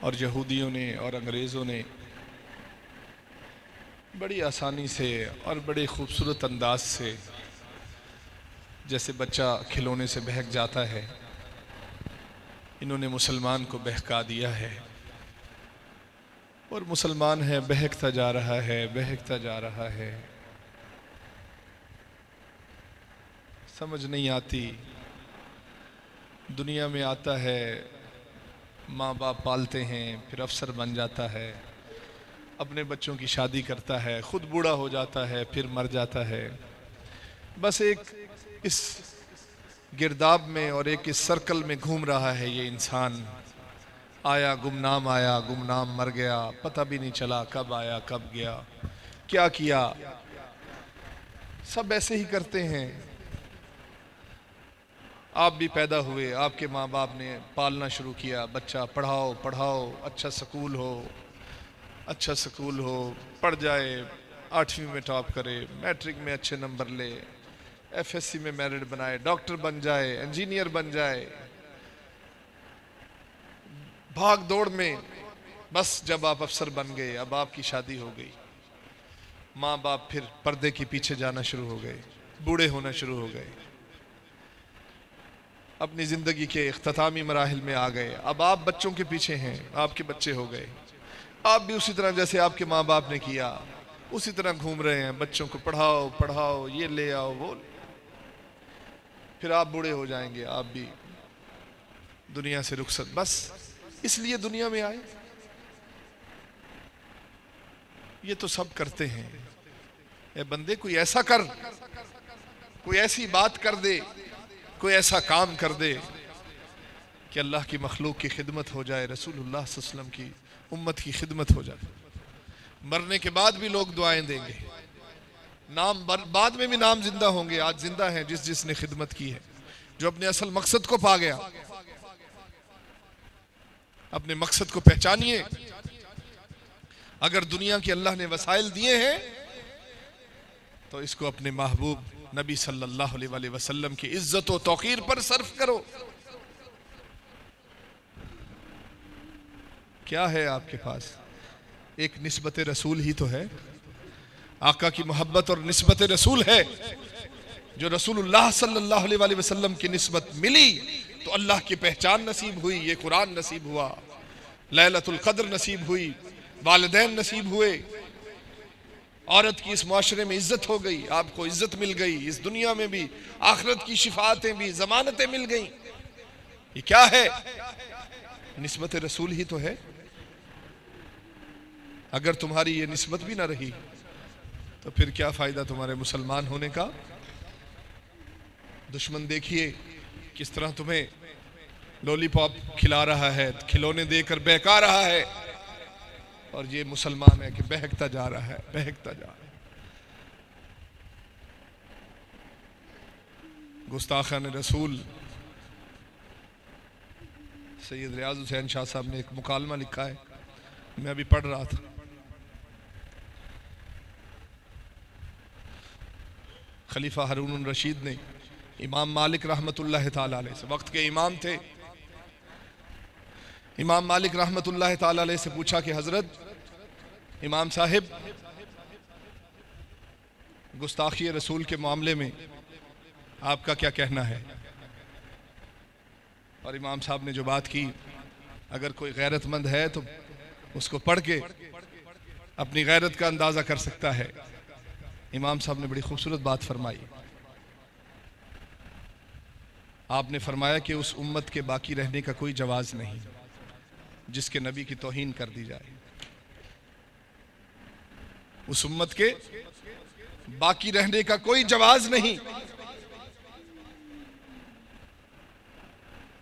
اور یہودیوں نے اور انگریزوں نے بڑی آسانی سے اور بڑے خوبصورت انداز سے جیسے بچہ کھلونے سے بہک جاتا ہے، انہوں نے مسلمان کو بہکا دیا ہے۔ اور مسلمان ہے، بہکتا جا رہا ہے، بہکتا جا رہا ہے۔ سمجھ نہیں آتی، دنیا میں آتا ہے ماں باپ پالتے ہیں، پھر افسر بن جاتا ہے، اپنے بچوں کی شادی کرتا ہے، خود بوڑھا ہو جاتا ہے، پھر مر جاتا ہے۔ بس ایک اس گرداب میں اور ایک اس سرکل میں گھوم رہا ہے یہ انسان۔ آیا گمنام آیا گمنام، مر گیا، پتہ بھی نہیں چلا کب آیا، کب گیا، کیا کیا۔ سب ایسے ہی کرتے ہیں۔ آپ بھی پیدا ہوئے، آپ کے ماں باپ نے پالنا شروع کیا، بچہ پڑھاؤ پڑھاؤ اچھا سکول ہو اچھا سکول ہو، پڑھ جائے، آٹھویں میں ٹاپ کرے، میٹرک میں اچھے نمبر لے، ایف ایس سی میں میرٹ بنائے، ڈاکٹر بن جائے، انجینئر بن جائے، بھاگ دوڑ میں بس جب آپ افسر بن گئے، اب آپ کی شادی ہو گئی۔ ماں باپ پھر پردے کے پیچھے جانا شروع ہو گئے، بوڑھے ہونا شروع ہو گئے۔ اپنی زندگی کے اختتامی مراحل میں آ گئے۔ اب آپ بچوں کے پیچھے ہیں، آپ کے بچے ہو گئے۔ آپ بھی اسی طرح جیسے آپ کے ماں باپ نے کیا۔ اسی طرح گھوم رہے ہیں، بچوں کو پڑھاؤ پڑھاؤ، یہ لے آؤ، وہ۔ پھر آپ بوڑھے ہو جائیں گے، آپ بھی۔ دنیا سے رخصت، بس۔ اس لیے دنیا میں آئے۔ یہ تو سب کرتے ہیں۔ اے بندے، کوئی ایسا کر، کوئی ایسی بات کر دے۔ کوئی ایسا کام کر دے کہ اللہ کی مخلوق کی خدمت ہو جائے، رسول اللہ صلی اللہ علیہ وسلم کی امت کی خدمت ہو جائے۔ مرنے کے بعد بھی لوگ دعائیں دیں گے۔ نام بعد میں بھی نام زندہ ہوں گے۔ آج زندہ ہیں جس جس نے خدمت کی ہے، جو اپنے اصل مقصد کو پا گیا۔ اپنے مقصد کو پہچانیے۔ اگر دنیا کی اللہ نے وسائل دیے ہیں، تو اس کو اپنے محبوب نبی صلی اللہ علیہ وسلم کی عزت و توقیر پر صرف کرو۔ کیا ہے آپ کے پاس؟ ایک نسبت رسول ہی تو ہے۔ آقا کی محبت اور نسبت رسول ہے۔ جو رسول اللہ صلی اللہ علیہ وسلم کی نسبت ملی تو اللہ کی پہچان نصیب ہوئی، یہ قرآن نصیب ہوا۔ لیلت القدر نصیب ہوئی، والدین نصیب ہوئے۔ عورت کی اس معاشرے میں عزت ہو گئی، آپ کو عزت مل گئی، اس دنیا میں بھی، آخرت کی شفاعتیں بھی، ضمانتیں مل گئیں۔ یہ کیا ہے؟ نسبت رسول ہی تو ہے۔ اگر تمہاری یہ نسبت بھی نہ رہی، تو پھر کیا فائدہ تمہارے مسلمان ہونے کا؟ دشمن دیکھیے کس طرح تمہیں لولی پاپ کھلا رہا ہے، کھلونے دے کر بہکا رہا ہے۔ اور یہ مسلمان ہے کہ بہکتا جا رہا ہے، بہکتا جا رہا ہے۔ گستاخان رسول سید ریاض حسین شاہ صاحب نے ایک مکالمہ لکھا ہے، میں ابھی پڑھ رہا تھا۔ خلیفہ ہرون الرشید نے امام مالک رحمت اللہ تعالیٰ علیہ سے، وقت کے امام تھے۔ امام مالک رحمت اللہ تعالیٰ علیہ سے پوچھا کہ حضرت، امام صاحب، گستاخی رسول کے معاملے میں آپ کا کیا کہنا ہے؟ اور امام صاحب نے جو بات کی، اگر کوئی غیرت مند ہے تو اس کو پڑھ کے اپنی غیرت کا اندازہ کر سکتا ہے۔ امام صاحب نے بڑی خوبصورت بات فرمائی۔ آپ نے فرمایا کہ اس امت کے باقی رہنے کا کوئی جواز نہیں۔ جس کے نبی کی توہین کر دی جائے۔ اس امت کے باقی رہنے کا کوئی جواز نہیں۔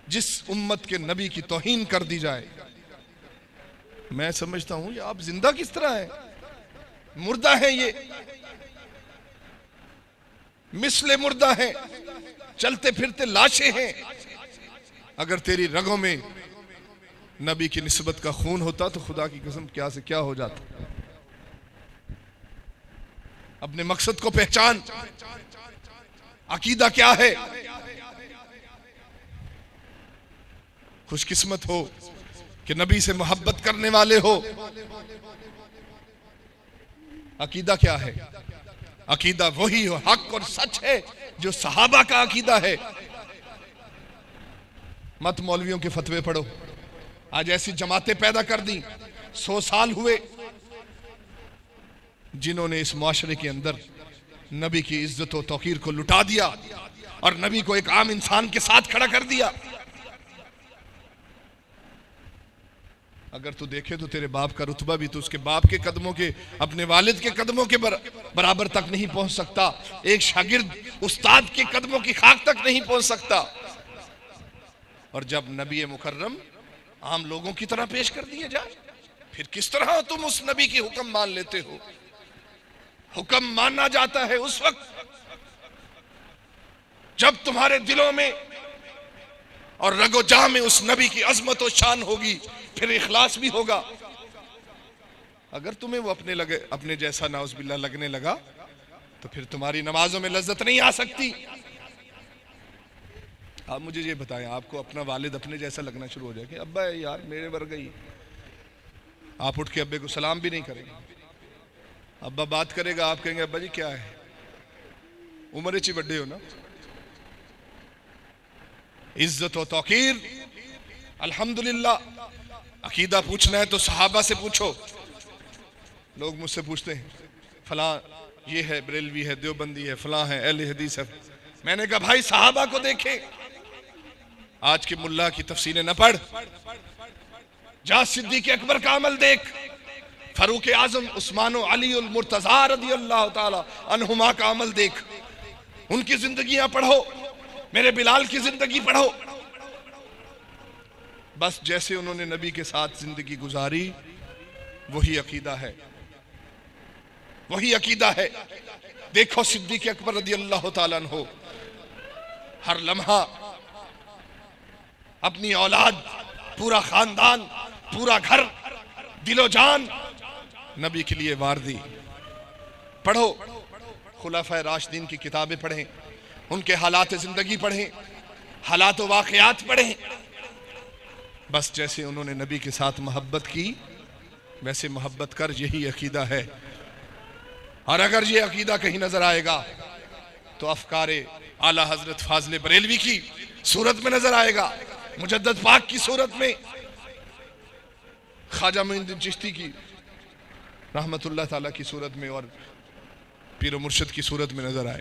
جس امت کے نبی کی توہین کر دی جائے۔ میں سمجھتا ہوں یہ آپ زندہ کس طرح ہے مردہ ہے یہ۔ مثل مردہ ہیں۔ چلتے پھرتے لاشیں ہیں۔ اگر تیری رگوں میں نبی کی نسبت کا خون ہوتا تو خدا کی قسم کیا سے کیا ہو جاتا؟ اپنے مقصد کو پہچان۔ عقیدہ کیا ہے؟ خوش قسمت ہو کہ نبی سے محبت کرنے والے ہو۔ عقیدہ کیا ہے؟ عقیدہ وہی ہو، حق اور سچ ہے جو صحابہ کا عقیدہ ہے۔ مت مولویوں کے فتوے پڑھو۔ آج ایسی جماعتیں پیدا کر دی سو سال ہوئے جنہوں نے اس معاشرے کے اندر نبی کی عزت و توقیر کو لٹا دیا اور نبی کو ایک عام انسان کے ساتھ کھڑا کر دیا۔ اگر تو دیکھے تو تیرے باپ کا رتبہ بھی تو اس کے باپ کے قدموں کے، اپنے والد کے قدموں کے برابر تک نہیں پہنچ سکتا۔ ایک شاگرد استاد کے قدموں کی خاک تک نہیں پہنچ سکتا۔ اور جب نبی مکرم عام لوگوں کی طرح پیش کر دیے جائے پھر کس طرح تم اس نبی کی حکم مان لیتے ہو؟ حکم ماننا جاتا ہے اس وقت جب تمہارے دلوں میں اور رگ و جاہ میں اس نبی کی عظمت و شان ہوگی، پھر اخلاص بھی ہوگا۔ اگر تمہیں وہ اپنے لگے، اپنے جیسا ناؤز باللہ لگنے لگا، تو پھر تمہاری نمازوں میں لذت نہیں آ سکتی۔ آپ مجھے یہ بتائیں، آپ کو اپنا والد اپنے جیسا لگنا شروع ہو جائے کہ ابا یار میرے ور گئی آپ اٹھ کے ابے کو سلام بھی نہیں کریں گے۔ ابا بات کرے گا، آپ کہیں گے، ابا جی کیا ہے؟ عمر چی بڑے ہو نا۔ عزت و توقیر۔ الحمدللہ۔ عقیدہ پوچھنا ہے تو صحابہ سے پوچھو۔ لوگ مجھ سے پوچھتے ہیں، فلاں یہ ہے، بریلوی ہے، دیوبندی ہے، فلاں ہے، اہل حدیث ہے۔ میں نے کہا، بھائی صحابہ کو دیکھے آج کے ملا کی تفصیلیں نہ پڑھ۔ جا صدیق اکبر کا عمل دیکھ۔ فاروق اعظم عثمان و علی المرتضی رضی اللہ تعالی عنہما کا عمل دیکھ۔ ان کی زندگیاں پڑھو۔ میرے بلال کی زندگی پڑھو۔ بس جیسے انہوں نے نبی کے ساتھ زندگی گزاری، وہی عقیدہ ہے۔ وہی عقیدہ ہے۔ دیکھو صدیق اکبر رضی اللہ تعالیٰ عنہ۔ ہر لمحہ اپنی اولاد، پورا خاندان، پورا گھر، دل و جان، نبی کے لیے وار دی پڑھو۔ خلافہ راشدین کی کتابیں پڑھیں، ان کے حالات زندگی پڑھیں، حالات و واقعات پڑھیں۔ بس جیسے انہوں نے نبی کے ساتھ محبت کی، ویسے محبت کر یہی عقیدہ ہے۔ اور اگر یہ عقیدہ کہیں نظر آئے گا، تو افکار اعلی حضرت فاضل بریلوی کی صورت میں نظر آئے گا۔ مجدد پاک کی صورت میں خواجہ معین چشتی کی رحمت اللہ تعالیٰ کی صورت میں اور پیر و مرشد کی صورت میں نظر آئے۔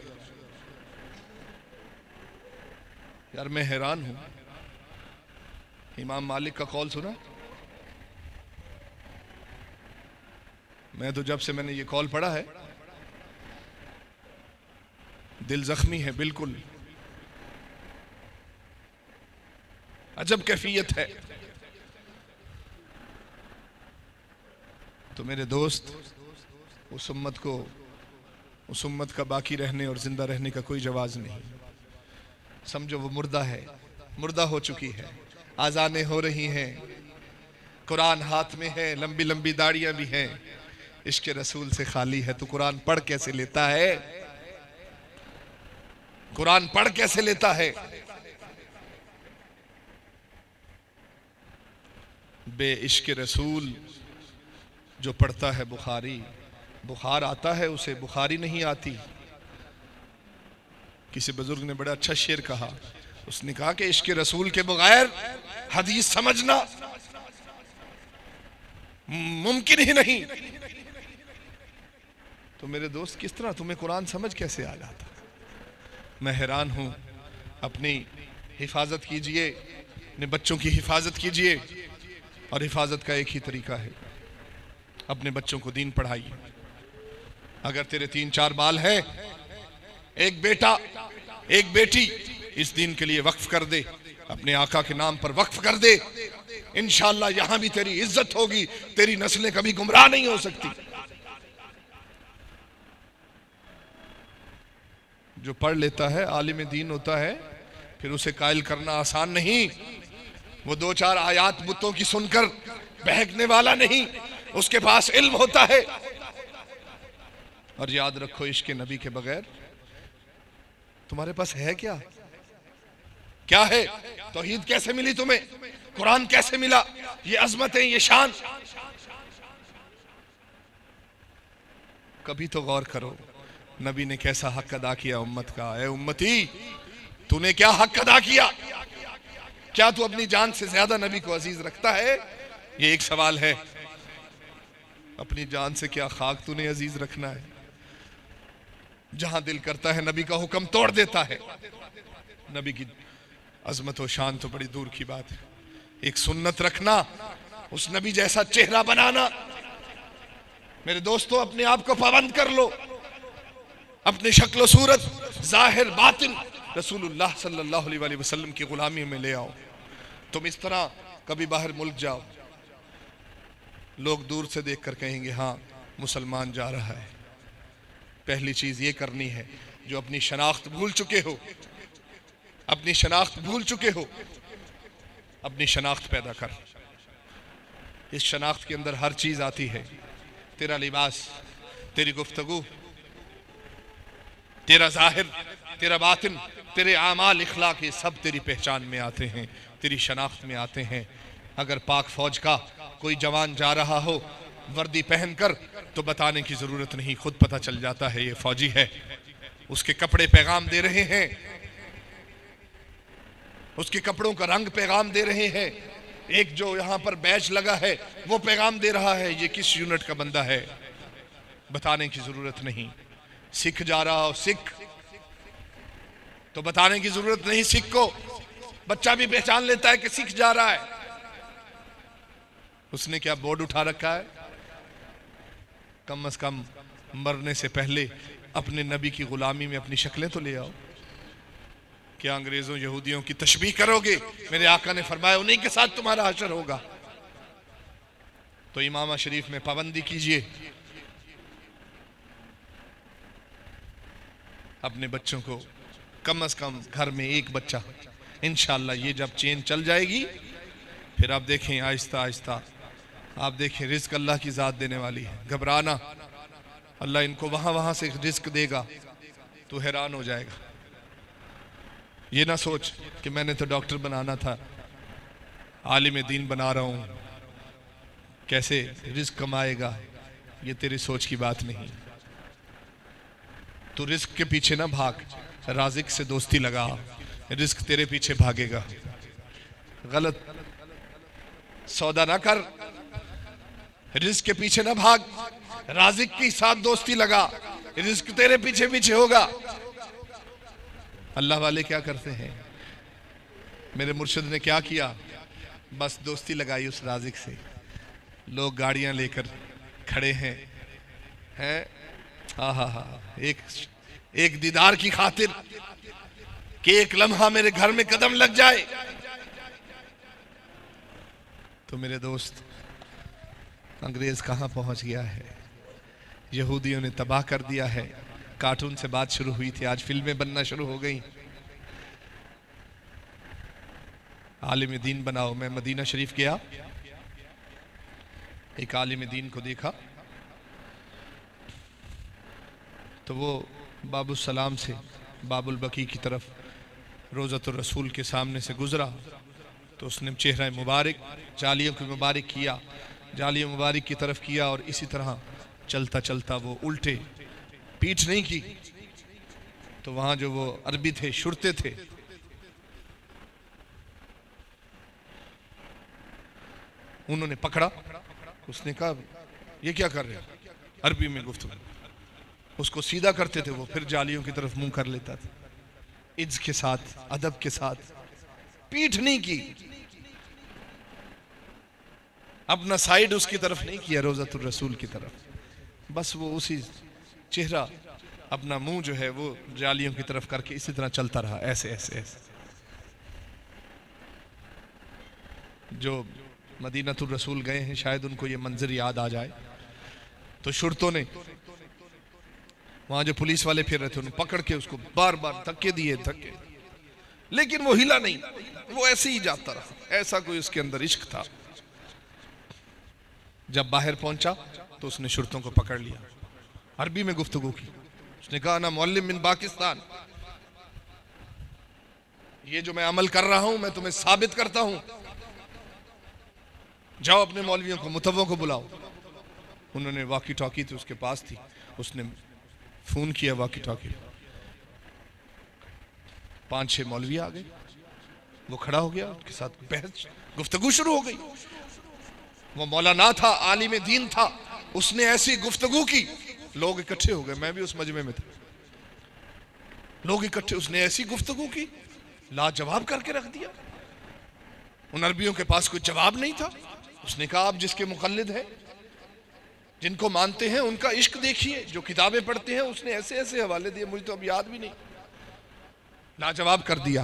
یار میں حیران ہوں۔ امام مالک کا کال سنا۔ میں تو جب سے میں نے یہ کال پڑھا ہے، دل زخمی ہے، بالکل۔ عجب کیفیت ہے۔ تو میرے دوست، اس امت کو، اس امت کا باقی رہنے اور زندہ رہنے کا کوئی جواز نہیں۔ سمجھو وہ مردہ ہے، مردہ ہو چکی ہے آزانیں ہو رہی ہیں۔ قرآن ہاتھ میں ہے، لمبی لمبی داڑیاں بھی ہیں۔ عشق رسول سے خالی ہے، تو قرآن پڑھ کیسے لیتا ہے؟ قرآن پڑھ کیسے لیتا ہے؟ بے عشق رسول جو پڑھتا ہے بخاری۔ بخار آتا ہے، اسے بخاری نہیں آتی۔ کسی بزرگ نے بڑا اچھا شعر کہا، اس نے کہا کہ عشق رسول کے بغیر حدیث سمجھنا ممکن ہی نہیں۔ تو میرے دوست، کس طرح تمہیں قرآن سمجھ کیسے آ جاتا؟ میں حیران ہوں۔ اپنی حفاظت کیجیے، اپنے بچوں کی حفاظت کیجیے۔ اور حفاظت کا ایک ہی طریقہ ہے۔ اپنے بچوں کو دین پڑھائیے۔ اگر تیرے تین چار بال ہیں، ایک بیٹا، ایک بیٹی، اس دین کے لیے وقف کر دے۔ اپنے آقا کے نام پر وقف کر دے۔ انشاءاللہ یہاں بھی تیری عزت ہوگی۔ تیری نسلیں کبھی گمراہ نہیں ہو سکتی۔ جو پڑھ لیتا ہے، عالم دین ہوتا ہے، پھر اسے قائل کرنا آسان نہیں۔ وہ دو چار آیات بتوں کی سن کر بہکنے والا نہیں، اس کے پاس علم ہوتا ہے۔ اور یاد رکھو عشق نبی کے بغیر، تمہارے پاس ہے کیا؟ کیا ہے؟ توحید کیسے ملی تمہیں؟ قرآن کیسے ملا؟ یہ عظمتیں، یہ شان۔ کبھی تو غور کرو، نبی نے کیسا حق ادا کیا امت کا؟ اے امتی، تو نے کیا حق ادا کیا؟ کیا تو اپنی جان سے زیادہ نبی کو عزیز رکھتا ہے؟ یہ ایک سوال ہے۔ اپنی جان سے کیا خاک تو نے عزیز رکھنا ہے؟ جہاں دل کرتا ہے نبی کا حکم توڑ دیتا ہے۔ نبی کی عظمت و شان تو بڑی دور کی بات ہے۔ ایک سنت رکھنا، اس نبی جیسا چہرہ بنانا۔ میرے دوستو، اپنے آپ کو پابند کر لو۔ اپنے شکل و صورت، ظاہر، باطن رسول اللہ صلی اللہ علیہ وسلم کی غلامی میں لے آؤ۔ تم اس طرح کبھی باہر ملک جاؤ۔ لوگ دور سے دیکھ کر کہیں گے ہاں مسلمان جا رہا ہے۔ پہلی چیز یہ کرنی ہے، جو اپنی شناخت بھول چکے ہو، اپنی شناخت بھول چکے ہو، اپنی شناخت پیدا کر۔ اس شناخت کے اندر ہر چیز آتی ہے۔ تیرا لباس، تیری گفتگو، تیرا ظاہر، تیرا باطن، تیرے اعمال، اخلاق، یہ سب تیری پہچان میں آتے ہیں۔ تیری شناخت میں آتے ہیں۔ اگر پاک فوج کا کوئی جوان جا رہا ہو وردی پہن کر، تو بتانے کی ضرورت نہیں، خود پتہ چل جاتا ہے یہ فوجی ہے۔ اس کے کپڑے پیغام دے رہے ہیں۔ اس کے کپڑوں کا رنگ پیغام دے رہے ہیں۔ ایک جو یہاں پر بیچ لگا ہے، وہ پیغام دے رہا ہے، یہ کس یونٹ کا بندہ ہے؟ بتانے کی ضرورت نہیں۔ سکھ جا رہا ہو، سکھ۔ تو بتانے کی ضرورت نہیں، سکھ کو۔ بچہ بھی پہچان لیتا ہے کہ سکھ جا رہا ہے۔ اس نے کیا بورڈ اٹھا رکھا ہے؟ کم از کم مرنے سے پہلے اپنے نبی کی غلامی میں اپنی شکلیں تو لے آؤ۔ کیا انگریزوں یہودیوں کی تشبیح کرو گے؟ میرے آقا نے فرمایا انہیں کے ساتھ تمہارا حشر ہوگا۔ تو امامہ شریف میں پابندی کیجیے۔ اپنے بچوں کو کم از کم گھر میں ایک بچہ انشاءاللہ یہ جب چین چل جائے گی، پھر آپ دیکھیں آہستہ آہستہ۔ آپ دیکھیں رزق اللہ کی ذات دینے والی ہے۔ گھبرانا۔ اللہ ان کو وہاں وہاں سے رزق دے گا تو حیران ہو جائے گا۔ یہ نہ سوچ کہ میں نے تو ڈاکٹر بنانا تھا، عالم دین بنا رہا ہوں۔ کیسے رزق کمائے گا؟ یہ تیری سوچ کی بات نہیں۔ تو رزق کے پیچھے نہ بھاگ، رازق سے دوستی لگا۔ رزق تیرے پیچھے بھاگے گا۔ غلط۔ سودا نہ کر۔ رزق کے پیچھے نہ بھاگ۔ رازق کی ساتھ دوستی لگا۔ رزق تیرے پیچھے پیچھے ہوگا۔ اللہ والے کیا کرتے ہیں؟ میرے مرشد نے کیا کیا؟ بس دوستی لگائی اس رازق سے۔ لوگ گاڑیاں لے کر کھڑے ہیں۔ ہاں ہاں ہاں ایک ایک دیدار کی خاطر۔ کہ ایک لمحہ میرے گھر میں قدم لگ جائے۔ تو میرے دوست، انگریز کہاں پہنچ گیا ہے؟ یہودیوں نے تباہ کر دیا ہے۔ کارٹون سے بات شروع ہوئی تھی، آج فلمیں بننا شروع ہو گئی عالم دین بناؤ۔ میں مدینہ شریف گیا۔ ایک عالم دین کو دیکھا۔ تو وہ باب السلام سے باب البقی کی طرف روزت الرسول کے سامنے سے گزرا تو اس نے چہرہ مبارک، جالیوں کی مبارک کیا جالی مبارک کی طرف کیا اور اسی طرح چلتا چلتا وہ الٹے پیٹ نہیں کی تو وہاں جو وہ عربی تھے شرتے تھے۔ انہوں نے پکڑا، اس نے کہا، یہ کیا کر رہے عربی میں گفتگو۔ اس کو سیدھا کرتے تھے وہ، پھر جالیوں کی طرف منہ کر لیتا تھا۔ عز کے ساتھ، ادب کے ساتھ پیٹ نہیں کی۔ اپنا سائیڈ اس کی طرف نہیں کیا روزت الرسول کی طرف۔ بس وہ اسی چہرہ اپنا منہ جو ہے وہ جالیوں کی طرف کر کے اسی طرح چلتا رہا، ایسے ایسے ایسے۔ جو مدینت الرسول گئے ہیں، شاید ان کو یہ منظر یاد آ جائے۔ تو شرطوں نے وہاں جو پولیس والے پھر رہے تھے، انہوں پکڑ کے اس کو بار بار دھکے دیے، دھکے۔ لیکن وہ ہلا نہیں، وہ ایسے ہی جاتا رہا۔ ایسا کوئی اس کے اندر عشق تھا۔ جب باہر پہنچا تو اس نے شرطوں کو پکڑ لیا۔ عربی میں گفتگو کی۔ اس نے کہا نا معلم من پاکستان۔ یہ جو میں عمل کر رہا ہوں، میں تمہیں ثابت کرتا ہوں۔ جاؤ اپنے مولویوں کو، متووں کو بلاؤ۔ انہوں نے واقعی ٹاکی تھی، اس کے پاس تھی۔ اس نے فون کیا، واقعی ٹاکی پانچ چھ مولوی آ گئے۔ وہ کھڑا ہو گیا، ان کے ساتھ بحث، گفتگو شروع ہو گئی۔ وہ مولانا تھا، عالم دین تھا۔ اس نے ایسی گفتگو کی۔ لوگ اکٹھے ہو گئے، میں بھی اس مجمع میں تھا۔ لوگ اکٹھے، اس نے ایسی گفتگو کی۔ لا جواب کر کے رکھ دیا۔ ان عربیوں کے پاس کوئی جواب نہیں تھا۔ اس نے کہا، آپ جس کے مقلد ہیں جن کو مانتے ہیں ان کا عشق دیکھیے، جو کتابیں پڑھتے ہیں، اس نے ایسے ایسے حوالے دیے، مجھے تو اب یاد بھی نہیں۔ لاجواب کر دیا۔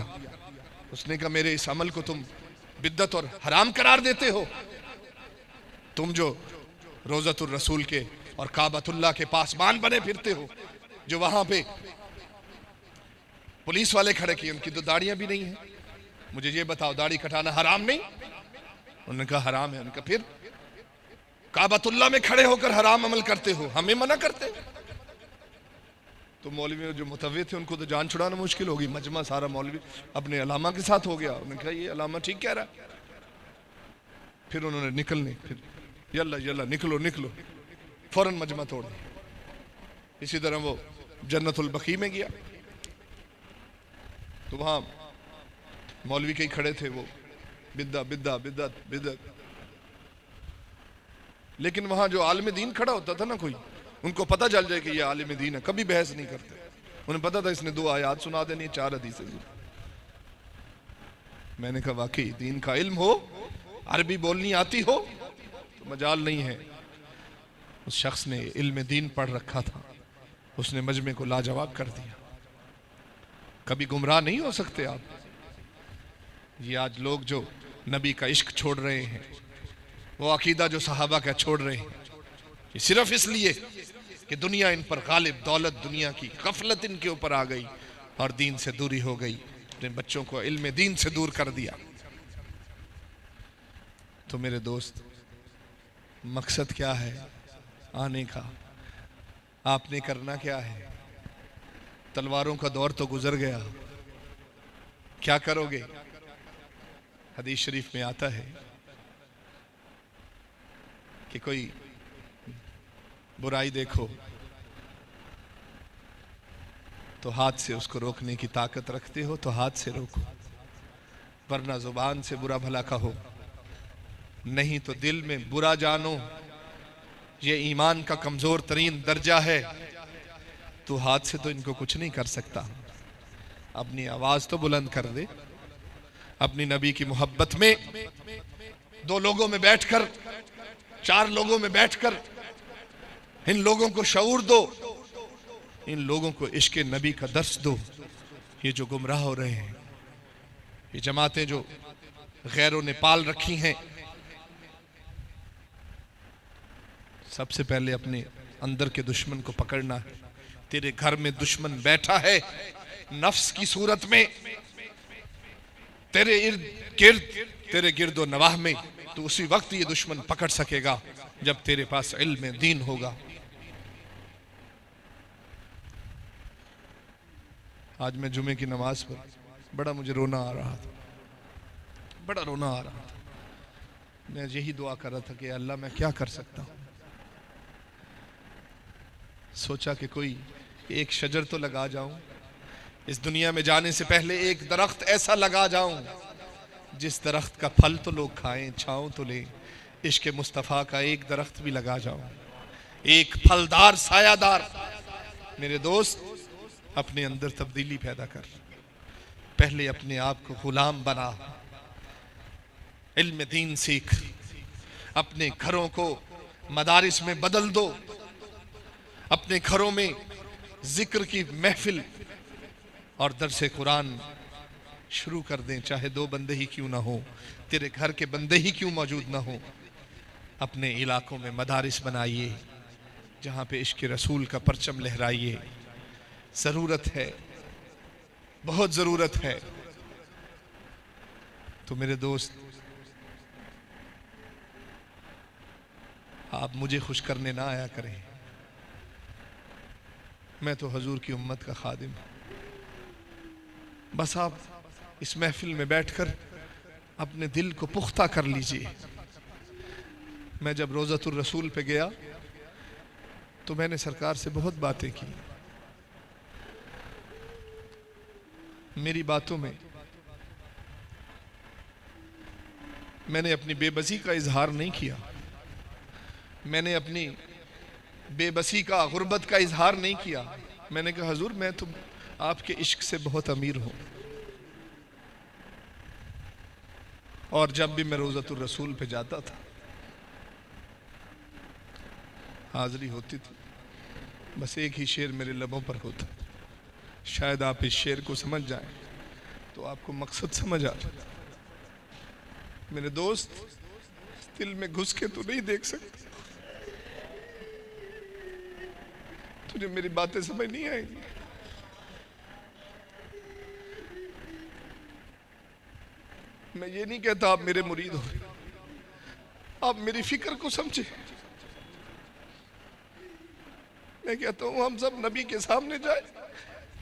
اس نے کہا، میرے اس عمل کو تم بدت اور حرام قرار دیتے ہو۔ تم جو روزت الرسول کے اور کعبت اللہ کے پاسمان بنے پھرتے ہو، جو وہاں پہ پولیس والے کھڑے کی ان کی تو داڑیاں بھی نہیں ہیں۔ مجھے یہ بتاؤ، داڑھی کٹانا حرام نہیں؟ انہوں نے کہا، حرام ہے۔ ان کا پھر؟ کعبت اللہ میں کھڑے ہو کر حرام عمل کرتے ہو، ہمیں منع کرتے۔ تو مولوی جو متوے تھے، ان کو تو جان چھڑانا مشکل ہوگی۔ مجمع سارا مولوی اپنے علامہ کے ساتھ ہو گیا۔ انہوں نے کہا، یہ علامہ ٹھیک کہہ رہا پھر انہوں نے نکلنے، پھر یلا یلا نکلو نکلو۔ فوراً مجمع توڑ دیا۔ اسی طرح وہ جنت البقی میں گیا۔ تو وہاں مولوی کئی کھڑے تھے، وہ بدہ بدہ بدت بدت لیکن وہاں جو عالم دین کھڑا ہوتا تھا نا کوئی، ان کو پتہ چل جائے کہ یہ عالم دین ہے، کبھی بحث نہیں کرتے۔ انہیں پتا تھا اس نے دو آیات سنا دینی چار حدیثیں میں نے کہا، واقعی دین کا علم ہو، عربی بولنی آتی ہو، تو مجال نہیں ہے۔ اس شخص نے علم دین پڑھ رکھا تھا۔ اس نے مجمع کو لاجواب کر دیا۔ کبھی گمراہ نہیں ہو سکتے آپ۔ یہ آج لوگ جو نبی کا عشق چھوڑ رہے ہیں وہ عقیدہ جو صحابہ کا چھوڑ رہے ہیں صرف اس لیے کہ دنیا ان پر غالب، دولت دنیا کی غفلت ان کے اوپر آ گئی اور دین سے دوری ہو گئی، اپنے بچوں کو علم دین سے دور کر دیا۔ تو میرے دوست، مقصد کیا ہے؟ آنے کا۔ آپ نے کرنا کیا ہے؟ تلواروں کا دور تو گزر گیا۔ کیا کرو گے؟ حدیث شریف میں آتا ہے۔ کہ کوئی برائی دیکھو تو ہاتھ سے اس کو روکنے کی طاقت رکھتے ہو تو ہاتھ سے روکو، ورنہ زبان سے برا بھلا کہو۔ نہیں تو دل میں برا جانو۔ یہ ایمان کا کمزور ترین درجہ ہے۔ تو ہاتھ سے تو ان کو کچھ نہیں کر سکتا۔ اپنی آواز تو بلند کر دے۔ اپنی نبی کی محبت میں دو لوگوں میں بیٹھ کر چار لوگوں میں بیٹھ کر ان لوگوں کو شعور دو، ان لوگوں کو عشق نبی کا درس دو۔ یہ جو گمراہ ہو رہے ہیں، یہ جماعتیں جو غیروں نے پال رکھی ہیں، سب سے پہلے اپنے اندر کے دشمن کو پکڑنا۔ ہے تیرے گھر میں دشمن بیٹھا ہے، نفس کی صورت میں۔ تیرے ارد گرد، تیرے گرد و نواح میں۔ تو اسی وقت یہ دشمن پکڑ سکے گا جب تیرے پاس علم دین ہوگا۔ آج میں جمعے کی نماز پر بڑا مجھے رونا آ رہا تھا۔ بڑا رونا آ رہا تھا۔ میں یہی دعا کر رہا تھا کہ اللہ میں کیا کر سکتا ہوں؟ سوچا کہ کوئی ایک شجر تو لگا جاؤں۔ اس دنیا میں جانے سے پہلے ایک درخت ایسا لگا جاؤں۔ جس درخت کا پھل تو لوگ کھائیں، چھاؤں تو لیں، عشق مصطفیٰ کا ایک درخت بھی لگا جاؤں۔ ایک پھلدار سایہ دار میرے دوست، اپنے اندر تبدیلی پیدا کر۔ پہلے اپنے آپ کو غلام بنا۔ علم دین سیکھ۔ اپنے گھروں کو مدارس میں بدل دو۔ اپنے گھروں میں ذکر کی محفل اور درس قرآن شروع کر دیں، چاہے دو بندے ہی کیوں نہ ہو تیرے گھر کے بندے ہی کیوں موجود نہ ہو اپنے علاقوں میں مدارس بنائیے، جہاں پہ عشق رسول کا پرچم لہرائیے۔ ضرورت ہے، بہت ضرورت ہے۔ تو میرے دوست، آپ مجھے خوش کرنے نہ آیا کریں۔ میں تو حضور کی امت کا خادم ہوں۔ بس آپ اس محفل میں بیٹھ کر اپنے دل کو پختہ کر لیجیے۔ میں جب روزت الرسول پہ گیا تو میں نے سرکار سے بہت باتیں کی۔ میری باتوں میں میں نے اپنی بے بسی کا اظہار نہیں کیا۔ میں نے اپنی بے بسی کا غربت کا اظہار نہیں کیا۔ میں نے کہا، حضور، میں تم آپ کے عشق سے بہت امیر ہوں۔ اور جب بھی میں روزت الرسول پہ جاتا تھا، حاضری ہوتی تھی، بس ایک ہی شعر میرے لبوں پر ہوتا شاید آپ اس شعر کو سمجھ جائیں تو آپ کو مقصد سمجھ آ جائے۔ میرے دوست، دل میں گھس کے تو نہیں دیکھ سکتے۔ تجھے میری باتیں سمجھ نہیں آئیں۔ گی میں یہ نہیں کہتا آپ میرے مرید ہو آپ میری فکر کو سمجھے میں کہتا ہوں ہم سب نبی کے سامنے جائے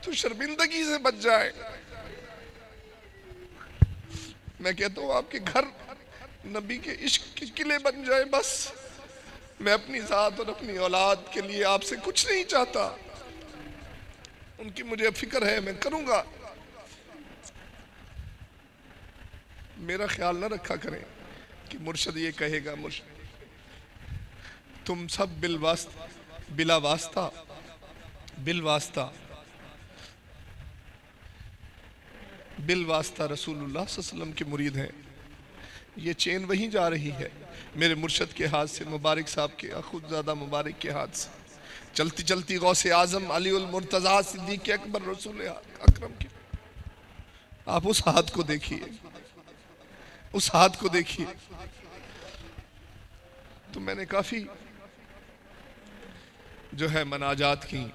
تو شرمندگی سے بچ جائے میں کہتا ہوں آپ کے گھر نبی کے عشق کے قلعے بن جائے بس میں اپنی ذات اور اپنی اولاد کے لیے آپ سے کچھ نہیں چاہتا ان کی مجھے فکر ہے میں کروں گا میرا خیال نہ رکھا کریں کہ مرشد یہ کہے گا، مرشد، تم سب بل بلا واسطہ، بل واسطہ بل واسطہ رسول اللہ صلی اللہ علیہ وسلم کے مرید ہیں۔ یہ چین وہیں جا رہی ہے۔ میرے مرشد کے ہاتھ سے، مبارک صاحب کے خود زیادہ مبارک کے ہاتھ سے۔ چلتی چلتی غوث اعظم، علی المرتضی، صدیق اکبر، رسول اکرم کے۔ آپ اس ہاتھ کو دیکھیے۔ اس ہاتھ کو دیکھیے تو میں نے کافی جو ہے مناجات کی۔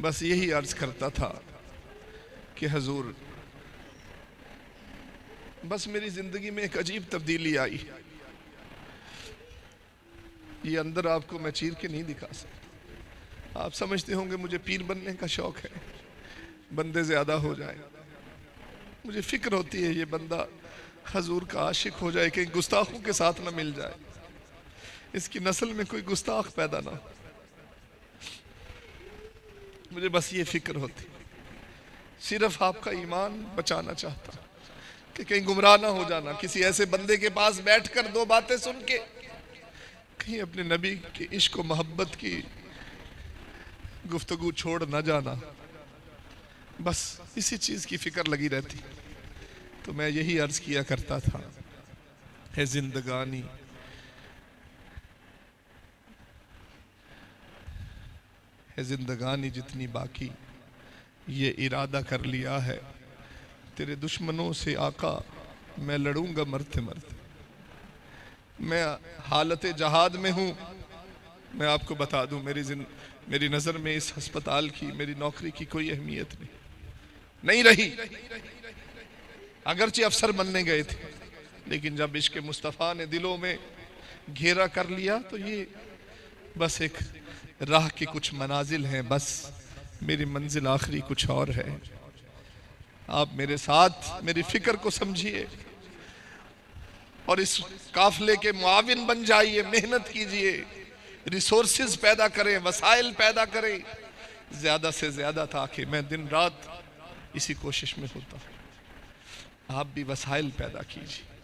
بس یہی عرض کرتا تھا کہ حضور، بس میری زندگی میں ایک عجیب تبدیلی آئی۔ یہ اندر آپ کو میں چیر کے نہیں دکھا سکتا۔ آپ سمجھتے ہوں گے مجھے پیر بننے کا شوق ہے۔ بندے زیادہ ہو جائیں۔ مجھے فکر ہوتی ہے یہ بندہ حضور کا عاشق ہو جائے کہ گستاخوں کے ساتھ نہ مل جائے۔ اس کی نسل میں کوئی گستاخ پیدا نہ ہو۔ مجھے بس یہ فکر ہوتی۔ صرف آپ کا ایمان بچانا چاہتا کہ کہیں گمراہ نہ ہو جانا، کسی ایسے بندے کے پاس بیٹھ کر دو باتیں سن کے۔ کہیں اپنے نبی کی عشق و محبت کی گفتگو چھوڑ نہ جانا۔ بس اسی چیز کی فکر لگی رہتی۔ تو میں یہی عرض کیا کرتا تھا۔ ہے زندگانی۔ ہے زندگانی جتنی باقی یہ ارادہ کر لیا ہے۔ تیرے دشمنوں سے آقا، میں لڑوں گا مرتے مرتے۔ میں حالت جہاد میں ہوں۔ میں آپ کو بتا دوں، میری زن... میری نظر میں اس ہسپتال کی، میری نوکری کی کوئی اہمیت نہیں۔ نہیں رہی۔ اگرچہ افسر بننے گئے تھے، لیکن جب عشق مصطفیٰ نے دلوں میں گھیرا کر لیا تو یہ بس ایک راہ کے کچھ منازل ہیں۔ بس میری منزل آخری کچھ اور ہے۔ آپ میرے ساتھ میری فکر کو سمجھیے اور اس قافلے کے معاون بن جائیے۔ محنت کیجیے ریسورسز پیدا کریں، وسائل پیدا کریں۔ زیادہ سے زیادہ تاکہ میں دن رات اسی کوشش میں ہوتا ہوں۔ آپ بھی وسائل پیدا کیجیے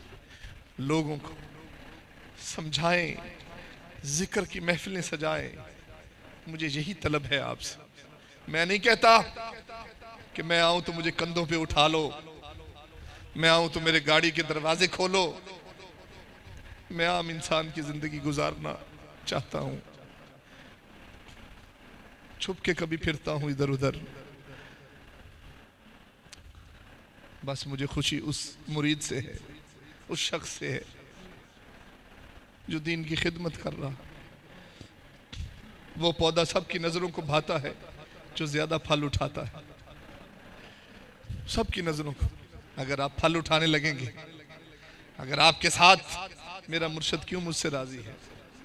لوگوں کو سمجھائیں، ذکر کی محفلیں سجائیں۔ مجھے یہی طلب ہے آپ سے۔ میں نہیں کہتا کہ میں آؤں تو مجھے کندھوں پہ اٹھا لو۔ میں آؤں تو میرے گاڑی کے دروازے کھولو۔ میں عام انسان کی زندگی گزارنا چاہتا ہوں۔ چھپ کے کبھی پھرتا ہوں ادھر ادھر۔ بس مجھے خوشی اس مرید سے ہے، اس شخص سے ہے جو دین کی خدمت کر رہا۔ وہ پودا سب کی نظروں کو بھاتا ہے، جو زیادہ پھل اٹھاتا ہے۔ سب کی نظروں کو۔ اگر آپ پھل اٹھانے لگیں گے، اگر آپ کے ساتھ میرا مرشد کیوں مجھ سے راضی ہے؟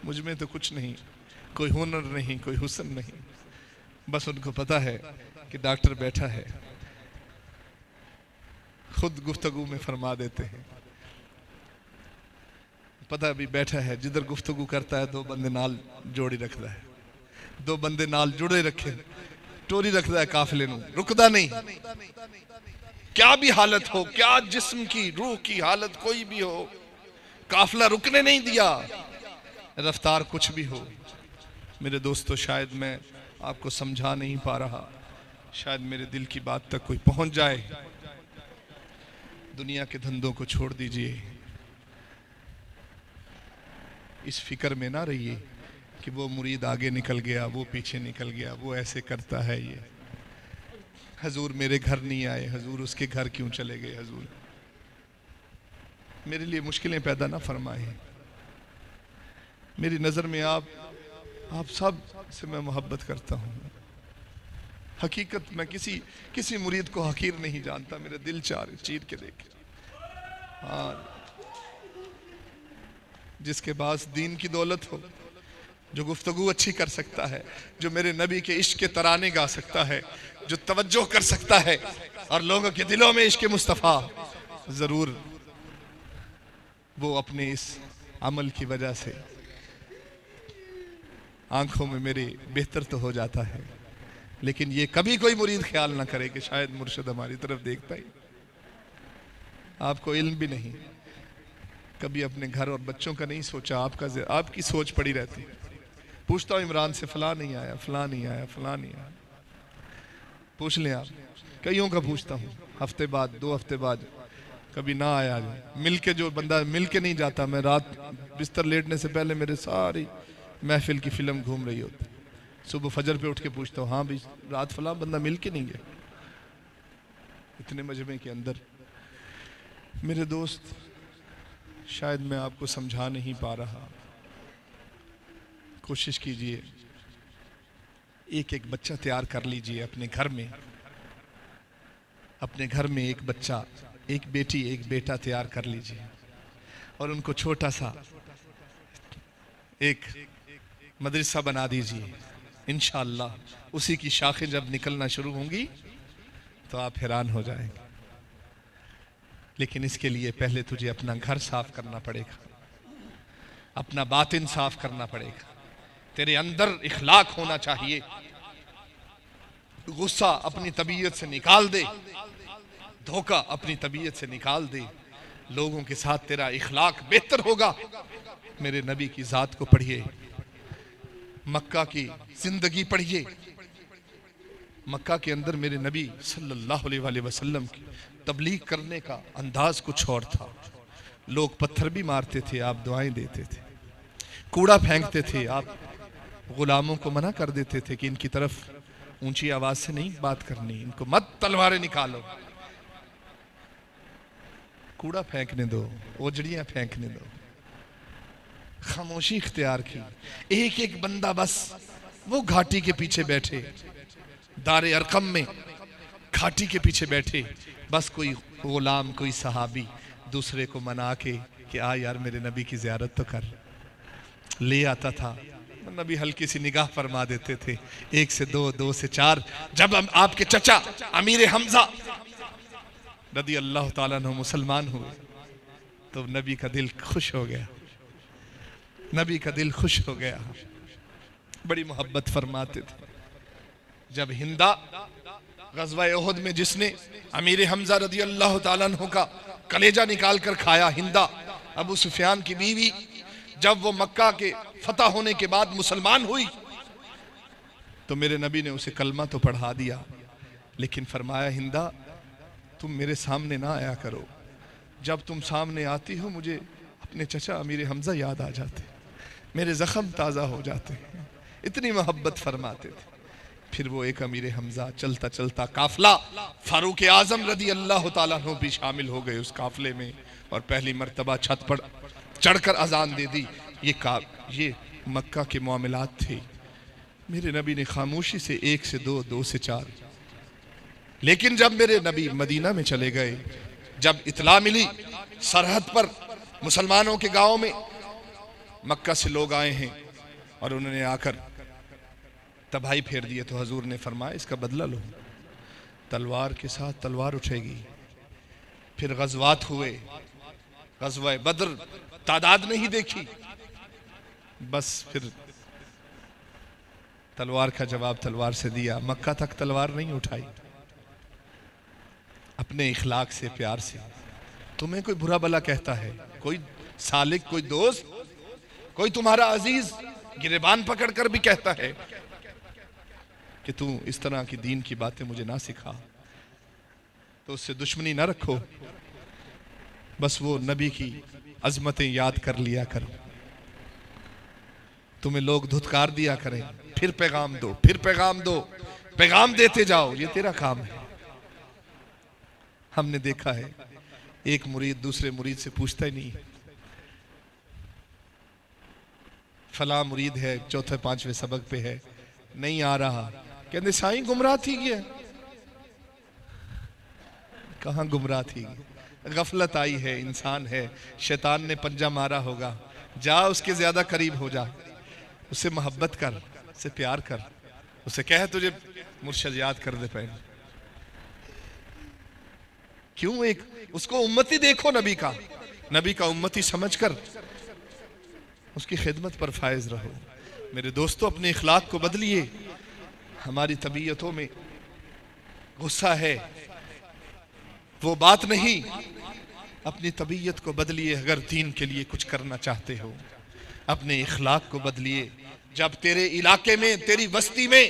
مجھ میں تو کچھ نہیں، کوئی ہنر نہیں، کوئی حسن نہیں۔ بس ان کو پتا ہے کہ ڈاکٹر بیٹھا ہے۔ خود گفتگو میں فرما دیتے ہیں۔ پتہ ابھی بیٹھا ہے، جدھر گفتگو کرتا ہے، دو بندے نال جوڑی رکھتا ہے۔ دو بندے نال جڑے رکھے ٹوری رکھتا ہے قافلے نو رکدا نہیں۔ کیا بھی حالت ہو، کیا جسم کی، روح کی حالت کوئی بھی ہو، قافلہ رکنے نہیں دیا۔ رفتار کچھ بھی ہو۔ میرے دوستو، شاید میں آپ کو سمجھا نہیں پا رہا، شاید میرے دل کی بات تک کوئی پہنچ جائے۔ دنیا کے دھندوں کو چھوڑ دیجیے۔ اس فکر میں نہ رہیے کہ وہ مرید آگے نکل گیا، وہ پیچھے نکل گیا، وہ ایسے کرتا ہے یہ۔ حضور میرے گھر نہیں آئے، حضور اس کے گھر کیوں چلے گئے حضور؟ میرے لیے مشکلیں پیدا نہ فرمائے۔ میری نظر میں آپ آپ سب سے میں محبت کرتا ہوں۔ حقیقت میں کسی کسی مرید کو حقیر نہیں جانتا، میرے دل چار چیر کے دیکھ۔ ہاں۔ جس کے پاس دین کی دولت ہو، جو گفتگو اچھی کر سکتا ہے، جو میرے نبی کے عشق کے ترانے گا سکتا ہے، جو توجہ کر سکتا ہے، اور لوگوں کے دلوں میں عشق مصطفیٰ، ضرور وہ اپنے اس عمل کی وجہ سے آنکھوں میں میرے بہتر تو ہو جاتا ہے۔ لیکن یہ کبھی کوئی مرید خیال نہ کرے کہ شاید مرشد ہماری طرف دیکھتا ہی۔ آپ کو علم بھی نہیں۔ کبھی اپنے گھر اور بچوں کا نہیں سوچا، آپ کا آپ کی سوچ پڑی رہتی۔ پوچھتا ہوں، عمران سے فلاں نہیں آیا، فلاں نہیں آیا، فلاں نہیں آیا۔ پوچھ لیں آپ۔ کئیوں کا پوچھتا ہوں؟ ہفتے بعد، دو ہفتے بعد۔ کبھی نہ آیا مل کے جو بندہ، مل کے نہیں جاتا، میں رات بستر لیٹنے سے پہلے میرے ساری محفل کی فلم گھوم رہی ہوتی۔ صبح فجر پہ اٹھ کے پوچھتا ہوں ہاں بھی رات فلاں بندہ مل کے نہیں گیا۔ اتنے مجمع کے اندر میرے دوست، شاید میں آپ کو سمجھا نہیں پا رہا۔ کوشش کیجیے، ایک ایک بچہ تیار کر لیجیے اپنے گھر میں۔ اپنے گھر میں ایک بچہ، ایک بیٹی، ایک بیٹا تیار کر لیجیے۔ اور ان کو چھوٹا سا ایک مدرسہ بنا دیجیے۔ انشاءاللہ اسی کی شاخیں جب نکلنا شروع ہوں گی تو آپ حیران ہو جائیں گے۔ لیکن اس کے لیے پہلے تجھے اپنا گھر صاف کرنا پڑے گا۔ اپنا باطن صاف کرنا پڑے گا۔ تیرے اندر اخلاق ہونا چاہیے۔ غصہ اپنی طبیعت سے نکال دے۔ دھوکہ اپنی طبیعت سے نکال دے۔ لوگوں کے ساتھ تیرا اخلاق بہتر ہوگا۔ میرے نبی کی ذات کو پڑھیے۔ مکہ کی زندگی پڑھیے۔ مکہ کے اندر میرے نبی صلی اللہ علیہ وسلم کی تبلیغ کرنے کا انداز کچھ اور تھا۔ لوگ پتھر بھی مارتے تھے، آپ دعائیں دیتے تھے۔ کوڑا پھینکتے تھے، آپ غلاموں کو منع کر دیتے تھے کہ ان کی طرف اونچی آواز سے نہیں بات کرنی، ان کو مت تلواریں نکالو۔ کوڑا پھینکنے دو، اوجڑیاں پھینکنے دو۔ خاموشی اختیار کی۔ ایک ایک بندہ بس وہ گھاٹی کے پیچھے بیٹھے۔ دار ارقم میں گھاٹی کے پیچھے بیٹھے۔ بس کوئی غلام، کوئی صحابی دوسرے کو منا کے کہ آ یار، میرے نبی کی زیارت تو کر۔ لے آتا تھا۔ نبی ہلکی سی نگاہ فرما دیتے تھے۔ ایک سے دو دو سے چار۔ جب آپ کے چچا امیر حمزہ رضی اللہ تعالیٰ نے مسلمان ہوئے تو نبی کا دل خوش ہو گیا۔ نبی کا دل خوش ہو گیا۔ بڑی محبت فرماتے تھے۔ جب ہندا غزوہ احد میں جس نے امیر حمزہ رضی اللہ تعالیٰ عنہ کا کلیجہ نکال کر کھایا ہندا، ابو سفیان کی بیوی، جب وہ مکہ کے فتح ہونے کے بعد مسلمان ہوئی، تو میرے نبی نے اسے کلمہ تو پڑھا دیا۔ لیکن فرمایا، ہندا، تم میرے سامنے نہ آیا کرو۔ جب تم سامنے آتی ہو، مجھے اپنے چچا امیر حمزہ یاد آ جاتے۔ میرے زخم تازہ ہو جاتے اتنی محبت فرماتے تھے۔ پھر وہ ایک امیر حمزہ چلتا چلتا قافلہ فاروق اعظم رضی اللہ تعالیٰ عنہ بھی شامل ہو گئے اس قافلے میں اور پہلی مرتبہ چھت پر چڑھ کر اذان دے دی۔ یہ یہ مکہ کے معاملات تھے۔ میرے نبی نے خاموشی سے ایک سے دو دو سے چار۔ لیکن جب میرے نبی مدینہ میں چلے گئے، جب اطلاع ملی سرحد پر مسلمانوں کے گاؤں میں مکہ سے لوگ آئے ہیں اور انہوں نے آ کر تباہی پھیر دیے تو حضور نے فرمایا، اس کا بدلہ لو۔ تلوار کے ساتھ تلوار اٹھے گی۔ پھر غزوات ہوئے۔ غزوہ بدر تعداد نہیں دیکھی۔ بس پھر تلوار کا جواب تلوار سے دیا۔ مکہ تک تلوار نہیں اٹھائی۔ اپنے اخلاق سے، پیار سے۔ تمہیں کوئی برا بلا کہتا ہے؟ کوئی سالک، کوئی دوست؟ کوئی تمہارا عزیز گریبان پکڑ کر بھی کہتا ہے کہ تو اس طرح کی دین کی باتیں مجھے نہ سکھا، تو اس سے دشمنی نہ رکھو، بس وہ نبی کی عظمتیں یاد کر لیا کرو تمہیں لوگ دھتکار دیا کریں، پھر پیغام دو، پھر پیغام دو، پیغام دیتے جاؤ، یہ تیرا کام ہے۔ ہم نے دیکھا ہے، ایک مرید دوسرے مرید سے پوچھتا ہی نہیں۔ فلاں مرید ہے، چوتھے پانچویں سبق پہ ہے۔ نہیں آ رہا۔ کہتے سائیں گمراہ تھی گیا۔ کہاں گمراہ تھی غفلت آئی ہے، انسان ہے۔ شیطان نے پنجہ مارا ہوگا۔ جا اس کے زیادہ قریب ہو جا۔ اسے محبت کر، اسے پیار کر۔ اسے کہہ تجھے مرشد یاد کر دے پہنے کیوں ایک، اس کو امتی دیکھو نبی کا۔ نبی کا امتی سمجھ کر۔ اس کی خدمت پر فائز رہو۔ میرے دوستو، اپنے اخلاق کو بدلیے۔ ہماری طبیعتوں میں غصہ ہے۔ وہ بات نہیں، اپنی طبیعت کو بدلیے اگر دین کے لیے کچھ کرنا چاہتے ہو۔ اپنے اخلاق کو بدلیے۔ جب تیرے علاقے میں، تیری بستی میں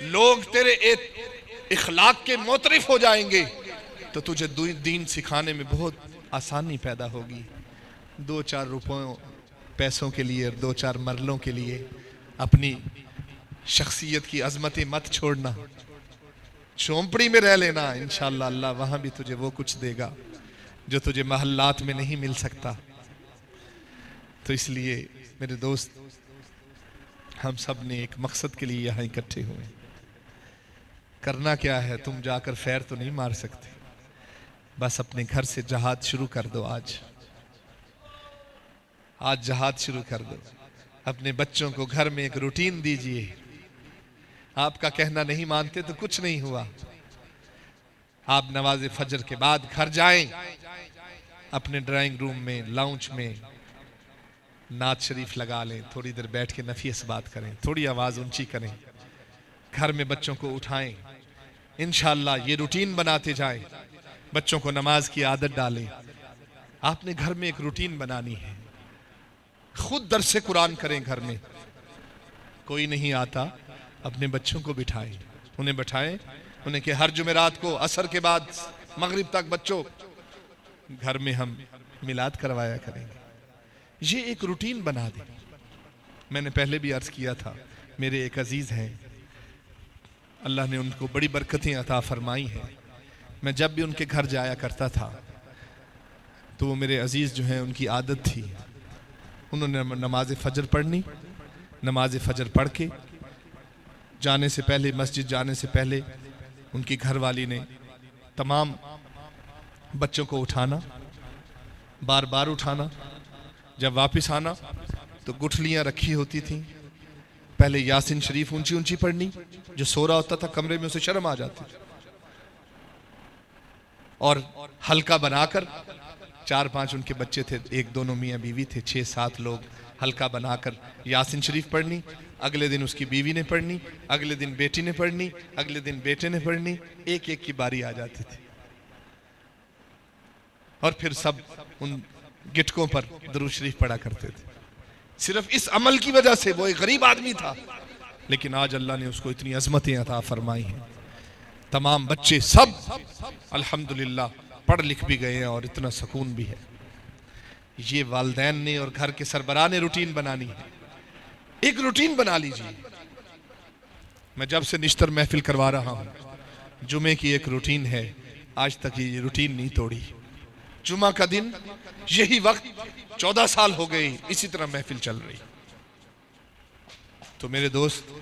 لوگ تیرے اخلاق کے موترف ہو جائیں گے، تو تجھے دین سکھانے میں بہت آسانی پیدا ہوگی۔ دو چار روپوں پیسوں کے لیے، دو چار مرلوں کے لیے اپنی شخصیت کی عظمتیں مت چھوڑنا۔ چومپڑی میں رہ لینا، انشاءاللہ اللہ وہاں بھی تجھے وہ کچھ دے گا جو تجھے محلات میں نہیں مل سکتا۔ تو اس لیے میرے دوست، ہم سب نے ایک مقصد کے لیے یہاں اکٹھے ہوئے۔ کرنا کیا ہے؟ تم جا کر فیر تو نہیں مار سکتے۔ بس اپنے گھر سے جہاد شروع کر دو آج۔ آج جہاد شروع کر دو۔ اپنے بچوں کو گھر میں ایک روٹین دیجیے۔ آپ کا کہنا نہیں مانتے تو کچھ نہیں ہوا۔ آپ نواز فجر کے بعد گھر جائیں۔ اپنے ڈرائنگ روم میں، لاؤنچ میں نعت شریف لگا لیں۔ تھوڑی دیر بیٹھ کے نفیس بات کریں۔ تھوڑی آواز اونچی کریں۔ گھر میں بچوں کو اٹھائیں۔ انشاءاللہ یہ روٹین بناتے جائیں۔ بچوں کو نماز کی عادت ڈالیں۔ آپ نے گھر میں ایک روٹین بنانی ہے۔ خود درس قرآن کریں گھر میں۔ کوئی نہیں آتا، اپنے بچوں کو بٹھائیں۔ انہیں بٹھائیں، انہیں کہ ہر جمعرات کو اثر کے بعد، مغرب تک، بچوں، گھر میں ہم ملاد کروایا کریں گے۔ یہ ایک روٹین بنا دیں۔ میں نے پہلے بھی عرض کیا تھا، میرے ایک عزیز ہیں، اللہ نے ان کو بڑی برکتیں عطا فرمائی ہیں۔ میں جب بھی ان کے گھر جایا کرتا تھا، تو وہ میرے عزیز جو ہیں، ان کی عادت تھی۔ انہوں نے نماز فجر پڑھنی، نماز فجر پڑھ کے جانے سے پہلے، مسجد جانے سے پہلے ان کی گھر والی نے تمام بچوں کو اٹھانا، بار بار اٹھانا۔ جب واپس آنا تو گٹھلیاں رکھی ہوتی تھیں۔ پہلے یاسین شریف اونچی اونچی پڑھنی، جو سو رہا ہوتا تھا کمرے میں، اسے شرم آ جاتی۔ تھی اور ہلکا بنا کر چار پانچ ان کے بچے تھے، ایک دونوں میاں بیوی تھے، چھ سات لوگ ہلکا بنا کر یاسین شریف پڑھنی، اگلے دن اس کی بیوی نے پڑھنی، اگلے دن بیٹی نے پڑھنی، اگلے دن بیٹے نے پڑھنی، ایک ایک کی باری آ جاتی تھی۔ اور پھر سب ان گٹکوں پر درو شریف پڑھا کرتے تھے۔ صرف اس عمل کی وجہ سے وہ ایک غریب آدمی تھا، لیکن آج اللہ نے اس کو اتنی عظمتیں عطا فرمائی ہیں۔ تمام بچے سب، الحمدللہ پڑھ لکھ بھی گئے ہیں اور اتنا سکون بھی ہے۔ یہ والدین نے اور گھر کے سربراہ نے روٹین بنانی ہے۔ ایک روٹین بنا لیجیے میں جب سے نشتر محفل کروا رہا ہوں، جمعے کی ایک روٹین ہے۔ آج تک یہ روٹین نہیں توڑی۔ جمعہ کا دن، یہی وقت چودہ سال ہو گئی اسی طرح محفل چل رہی۔ تو میرے دوست،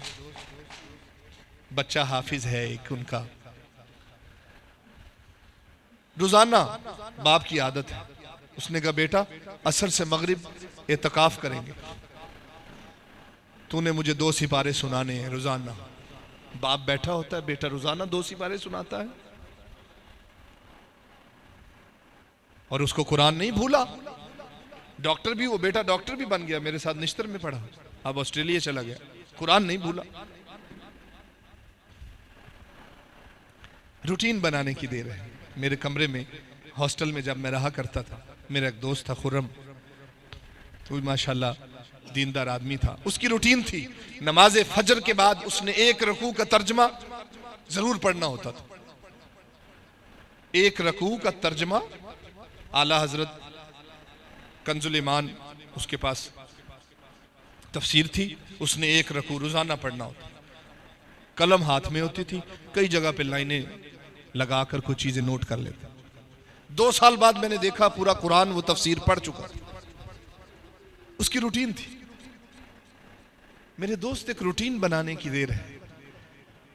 بچہ حافظ ہے ایک، ان کا روزانہ باپ کی عادت ہے۔ اس نے کہا، بیٹا اثر سے مغرب اعتقاف کریں گے۔ تو نے مجھے دو سپارے سنانے ہیں روزانہ۔ باپ بیٹھا ہوتا ہے، بیٹا روزانہ دو سپارے سناتا ہے۔ اور اس کو قرآن نہیں بھولا۔ ڈاکٹر بھی، وہ بیٹا ڈاکٹر بھی بن گیا، میرے ساتھ نشتر میں پڑھا۔ اب آسٹریلیا چلا گیا۔ قرآن نہیں بھولا۔ روٹین بنانے کی دیر ہے۔ میرے کمرے میں، ہاسٹل میں جب میں رہا کرتا تھا، میرا ایک دوست تھا، خرم۔ وہ ماشاءاللہ دیندار آدمی تھا۔ اس کی روٹین تھی۔ نماز فجر کے بعد اس نے ایک رکوع کا ترجمہ ضرور پڑھنا ہوتا تھا۔ ایک رکوع کا ترجمہ اعلی حضرت کنز ایمان اس کے پاس تفسیر تھی۔ اس نے ایک رکوع روزانہ پڑھنا ہوتا قلم ہاتھ میں ہوتی تھی۔ کئی جگہ پہ لائنیں لگا کر کوئی چیزیں نوٹ کر لیتے دو سال بعد میں نے دیکھا پورا قرآن وہ تفسیر پڑھ چکا اس کی روٹین تھی۔ میرے دوست ایک روٹین بنانے کی دیر ہے۔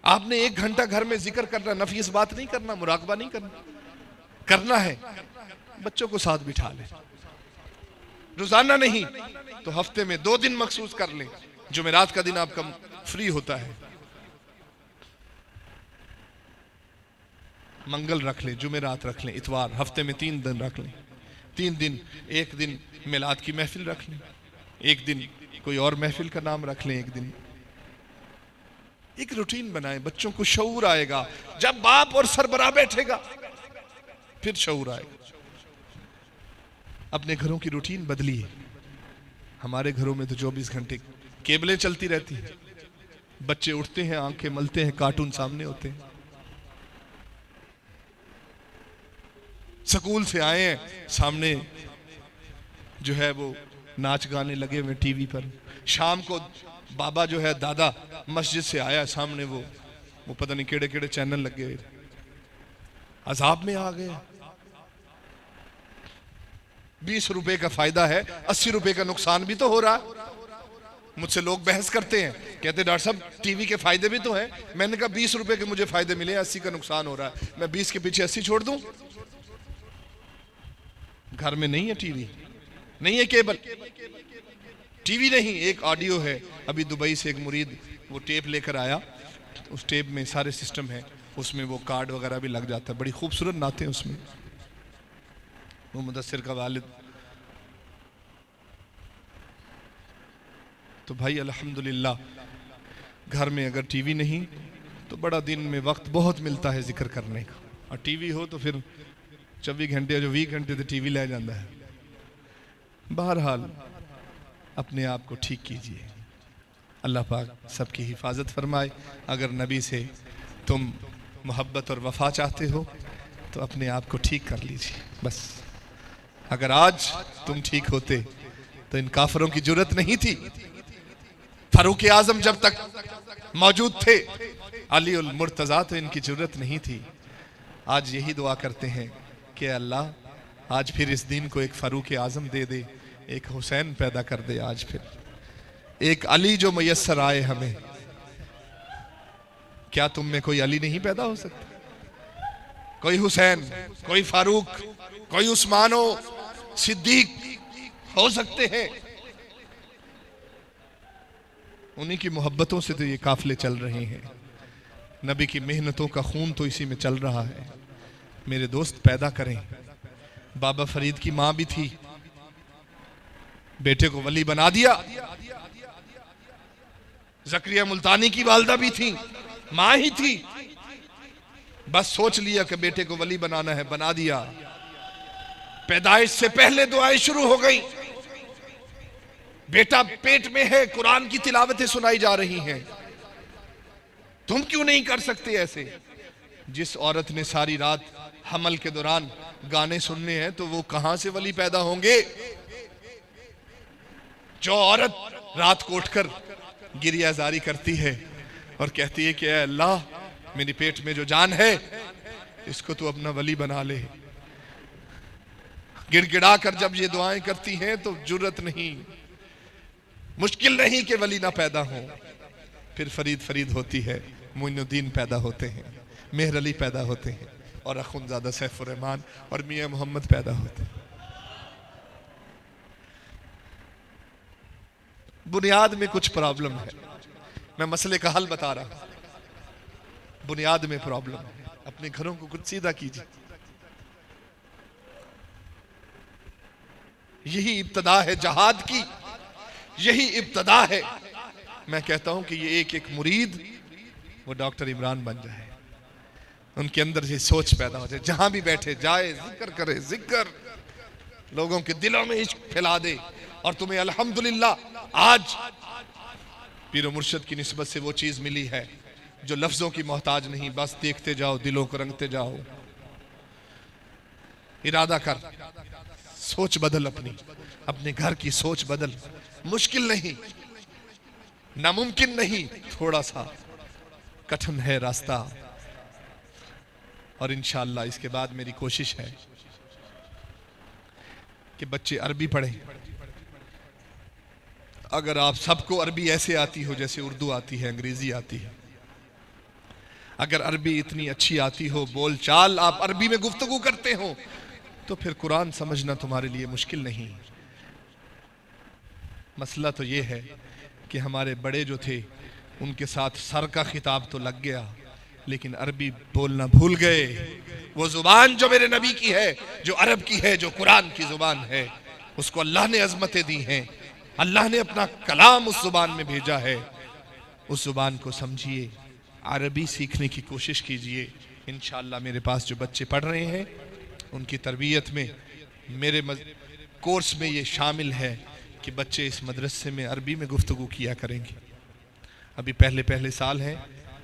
آپ نے ایک گھنٹہ گھر میں ذکر کرنا نفیس بات نہیں کرنا، مراقبہ نہیں کرنا۔ کرنا ہے۔ بچوں کو ساتھ بٹھا لیں روزانہ نہیں تو ہفتے میں دو دن مخصوص کر لیں جو رات کا دن آپ کا فری ہوتا ہے۔ منگل رکھ لیں جمعرات رکھ لیں، اتوار، ہفتے میں تین دن رکھ لیں۔ تین دن، ایک دن میلاد کی محفل رکھ لیں۔ ایک دن کوئی اور محفل کا نام رکھ لیں، ایک دن۔ ایک روٹین بنائیں، بچوں کو شعور آئے گا۔ جب باپ اور سربراہ بیٹھے گا، پھر شعور آئے گا۔ اپنے گھروں کی روٹین بدلی ہے۔ ہمارے گھروں میں تو چوبیس گھنٹے کیبلیں چلتی رہتی ہیں۔ بچے اٹھتے ہیں، آنکھیں ملتے ہیں، کارٹون سامنے ہوتے ہیں۔ سکول سے آئے ہیں، سامنے جو ہے وہ ناچ گانے لگے ہوئے ٹی وی پر۔ شام کو بابا جو ہے، دادا مسجد سے آیا سامنے وہ وہ پتہ نہیں کیڑے کیڑے چینل لگے ہوئے عذاب میں آ گئے۔ بیس روپے کا فائدہ ہے، اسی روپے کا نقصان بھی تو ہو رہا۔ ہے مجھ سے لوگ بحث کرتے ہیں، کہتے ڈاکٹر صاحب، ٹی وی کے فائدے بھی تو ہیں۔ میں نے کہا، بیس روپے کے مجھے فائدے ملے، اسی کا نقصان ہو رہا ہے۔ میں بیس کے پیچھے اسی چھوڑ دوں۔ گھر میں نہیں ہے ٹی وی؟ نہیں ہے کیبل۔ ٹی وی نہیں، ایک آڈیو ہے۔ ابھی دبئی سے ایک مرید وہ ٹیپ لے کر آیا۔ اس ٹیپ میں سارے سسٹم ہے اس میں وہ کارڈ وغیرہ بھی لگ جاتا ہے۔ بڑی خوبصورت ناتے ہیں اس میں۔ وہ مدثر کا والد۔ تو بھائی، الحمدللہ، گھر میں اگر ٹی وی نہیں تو بڑا دن میں وقت بہت ملتا ہے ذکر کرنے کا۔ اور ٹی وی ہو تو پھر چوبیس گھنٹے جو وی گھنٹے تو ٹی وی لے جانا ہے۔ بہرحال، اپنے آپ کو ٹھیک کیجیے۔ اللہ پاک سب کی حفاظت فرمائے۔ اگر نبی سے تم محبت اور وفا چاہتے ہو، تو اپنے آپ کو ٹھیک کر لیجیے۔ بس۔ اگر آج تم ٹھیک ہوتے، تو ان کافروں کی جرت نہیں تھی۔ فاروق اعظم جب تک موجود تھے، علی المرتضی تو ان کی جرت نہیں تھی۔ آج یہی دعا کرتے ہیں کہ اللہ آج پھر اس دین کو ایک فاروق اعظم دے دے، ایک حسین پیدا کر دے آج پھر۔ ایک علی جو میسر آئے ہمیں۔ کیا تم میں کوئی علی نہیں پیدا ہو سکتا؟ کوئی حسین، کوئی فاروق، کوئی عثمانو صدیق ہو سکتے ہیں۔ انہی کی محبتوں سے تو یہ قافلے چل رہے ہیں۔ نبی کی محنتوں کا خون تو اسی میں چل رہا ہے۔ میرے دوست پیدا کریں۔ بابا فرید کی ماں بھی تھی۔ بیٹے کو ولی بنا دیا۔ زکریہ ملتانی کی والدہ بھی تھی۔ ماں ہی تھی۔ بس سوچ لیا کہ بیٹے کو ولی بنانا ہے، بنا دیا۔ پیدائش سے پہلے دعائیں شروع ہو گئی بیٹا پیٹ میں ہے، قرآن کی تلاوتیں سنائی جا رہی ہیں۔ تم کیوں نہیں کر سکتے ایسے؟ جس عورت نے ساری رات حمل کے دوران گانے سننے ہیں، تو وہ کہاں سے ولی پیدا ہوں گے؟ جو عورت رات کو اٹھ کر گریہ زاری کرتی ہے اور کہتی ہے کہ اے اللہ، میری پیٹ میں جو جان ہے، اس کو تو اپنا ولی بنا لے۔ گڑ گڑا کر جب یہ دعائیں کرتی ہیں تو جرت نہیں۔ مشکل نہیں کہ ولی نہ پیدا ہو پھر فرید فرید ہوتی ہے، معین الدین پیدا ہوتے ہیں، مہر علی پیدا ہوتے ہیں۔ اور اخنزادہ سیف الرحمان اور میاں محمد پیدا ہوتے بنیاد میں کچھ پرابلم ہے۔ میں مسئلے کا حل بتا رہا ہوں۔ بنیاد میں پرابلم ہے۔ اپنے گھروں کو کچھ سیدھا کیجیے۔ یہی ابتدا ہے جہاد کی۔ یہی ابتدا ہے۔ میں کہتا ہوں کہ یہ ایک ایک مرید وہ ڈاکٹر عمران بن جائے۔ ان کے اندر یہ سوچ پیدا ہو جائے۔ جہاں بھی بیٹھے، جائے، ذکر کرے، ذکر۔ لوگوں کے دلوں میں عشق پھیلا دے۔ اور تمہیں الحمدللہ آج پیر و مرشد کی نسبت سے وہ چیز ملی ہے جو لفظوں کی محتاج نہیں، بس دیکھتے جاؤ، دلوں کو رنگتے جاؤ۔ ارادہ کر، سوچ بدل اپنی۔ اپنے گھر کی سوچ بدل۔ مشکل نہیں، ناممکن نہیں، تھوڑا سا کٹھن ہے راستہ۔ اور انشاءاللہ اس کے بعد میری کوشش ہے کہ بچے عربی پڑھیں۔ اگر آپ سب کو عربی ایسے آتی ہو جیسے اردو آتی ہے، انگریزی آتی ہے۔ اگر عربی اتنی اچھی آتی ہو، بول چال، آپ عربی میں گفتگو کرتے ہو تو پھر قرآن سمجھنا تمہارے لیے مشکل نہیں۔ مسئلہ تو یہ ہے کہ ہمارے بڑے جو تھے، ان کے ساتھ سر کا خطاب تو لگ گیا۔ لیکن عربی بولنا بھول گئے۔ وہ زبان جو میرے نبی کی ہے، جو عرب کی ہے، جو قرآن کی زبان ہے، اس کو اللہ نے عظمتیں دی ہیں۔ اللہ نے اپنا کلام اس زبان میں بھیجا ہے۔ اس زبان کو سمجھیے، عربی سیکھنے کی کوشش کیجیے انشاءاللہ میرے پاس جو بچے پڑھ رہے ہیں، ان کی تربیت میں، میرے مز... کورس میں یہ شامل ہے کہ بچے اس مدرسے میں عربی میں گفتگو کیا کریں گے۔ ابھی پہلے پہلے سال ہیں۔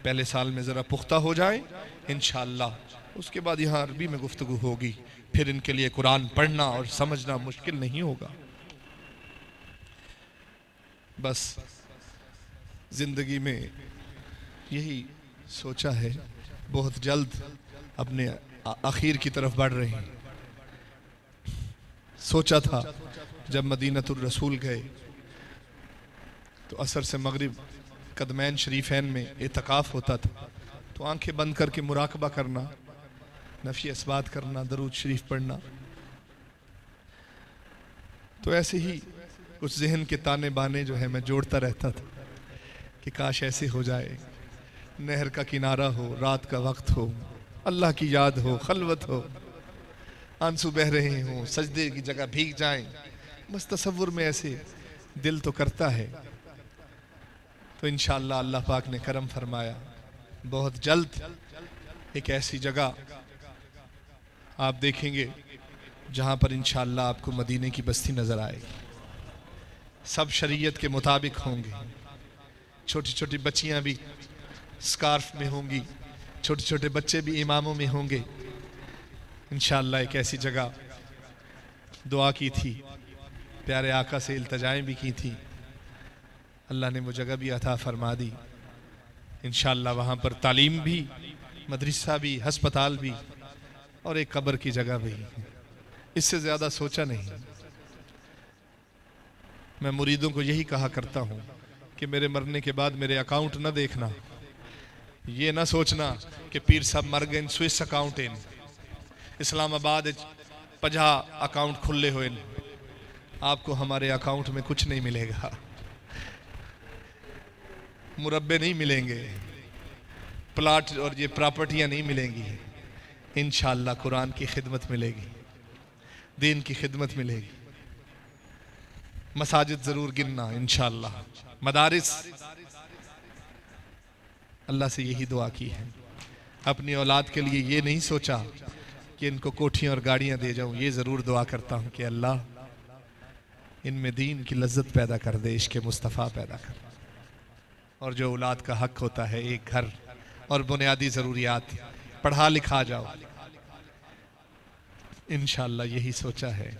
پہلے سال میں ذرا پختہ ہو جائیں، انشاءاللہ۔ اس کے بعد یہاں عربی میں گفتگو ہوگی۔ پھر ان کے لیے قرآن پڑھنا اور سمجھنا مشکل نہیں ہوگا۔ بس زندگی میں یہی سوچا ہے، بہت جلد اپنے اخیر کی طرف بڑھ رہے ہیں۔ سوچا تھا، جب مدینت الرسول گئے تو اثر سے مغرب قدمین شریفین میں اعتقاف ہوتا تھا، تو آنکھیں بند کر کے مراقبہ کرنا، نفی اسبات کرنا، درود شریف پڑھنا۔ تو ایسے ہی کچھ ذہن کے تانے بانے جو ہے میں جوڑتا رہتا تھا کہ کاش ایسے ہو جائے، نہر کا کنارہ ہو، رات کا وقت ہو، اللہ کی یاد ہو، خلوت ہو۔ آنسو بہ رہے ہوں، سجدے کی جگہ بھیگ جائیں۔ بس تصور میں ایسے دل تو کرتا ہے تو انشاءاللہ اللہ پاک نے کرم فرمایا۔ بہت جلد ایک ایسی جگہ آپ دیکھیں گے جہاں پر انشاءاللہ آپ کو مدینے کی بستی نظر آئے گی۔ سب شریعت کے مطابق ہوں گے۔ چھوٹی چھوٹی بچیاں بھی سکارف میں ہوں گی، چھوٹے چھوٹے بچے بھی اماموں میں ہوں گے۔ انشاءاللہ ایک ایسی جگہ دعا کی تھی، پیارے آقا سے التجائیں بھی کی تھی اللہ نے وہ جگہ بھی عطا فرما دی۔ انشاءاللہ وہاں پر تعلیم بھی، مدرسہ بھی، ہسپتال بھی اور ایک قبر کی جگہ بھی۔ اس سے زیادہ سوچا نہیں۔ میں مریدوں کو یہی کہا کرتا ہوں کہ میرے مرنے کے بعد میرے اکاؤنٹ نہ دیکھنا۔ یہ نہ سوچنا کہ پیر صاحب مر گئے سوئس اکاؤنٹ ان اسلام آباد پجا اکاؤنٹ کھلے ہوئے آپ کو ہمارے اکاؤنٹ میں کچھ نہیں ملے گا۔ مربے نہیں ملیں گے۔ پلاٹ اور یہ پراپرٹیاں نہیں ملیں گی۔ انشاءاللہ قرآن کی خدمت ملے گی۔ دین کی خدمت ملے گی۔ مساجد ضرور گننا، انشاءاللہ۔ مدارس۔ اللہ سے یہی دعا کی ہے۔ اپنی اولاد کے لیے یہ نہیں سوچا کہ ان کو کوٹھیاں اور گاڑیاں دے جاؤں، یہ ضرور دعا کرتا ہوں کہ اللہ ان میں دین کی لذت پیدا کر دے، عشق مصطفیٰ پیدا کر اور جو اولاد کا حق ہوتا ہے، ایک گھر اور بنیادی ضروریات، پڑھا لکھا جاؤ۔ انشاءاللہ یہی سوچا ہے۔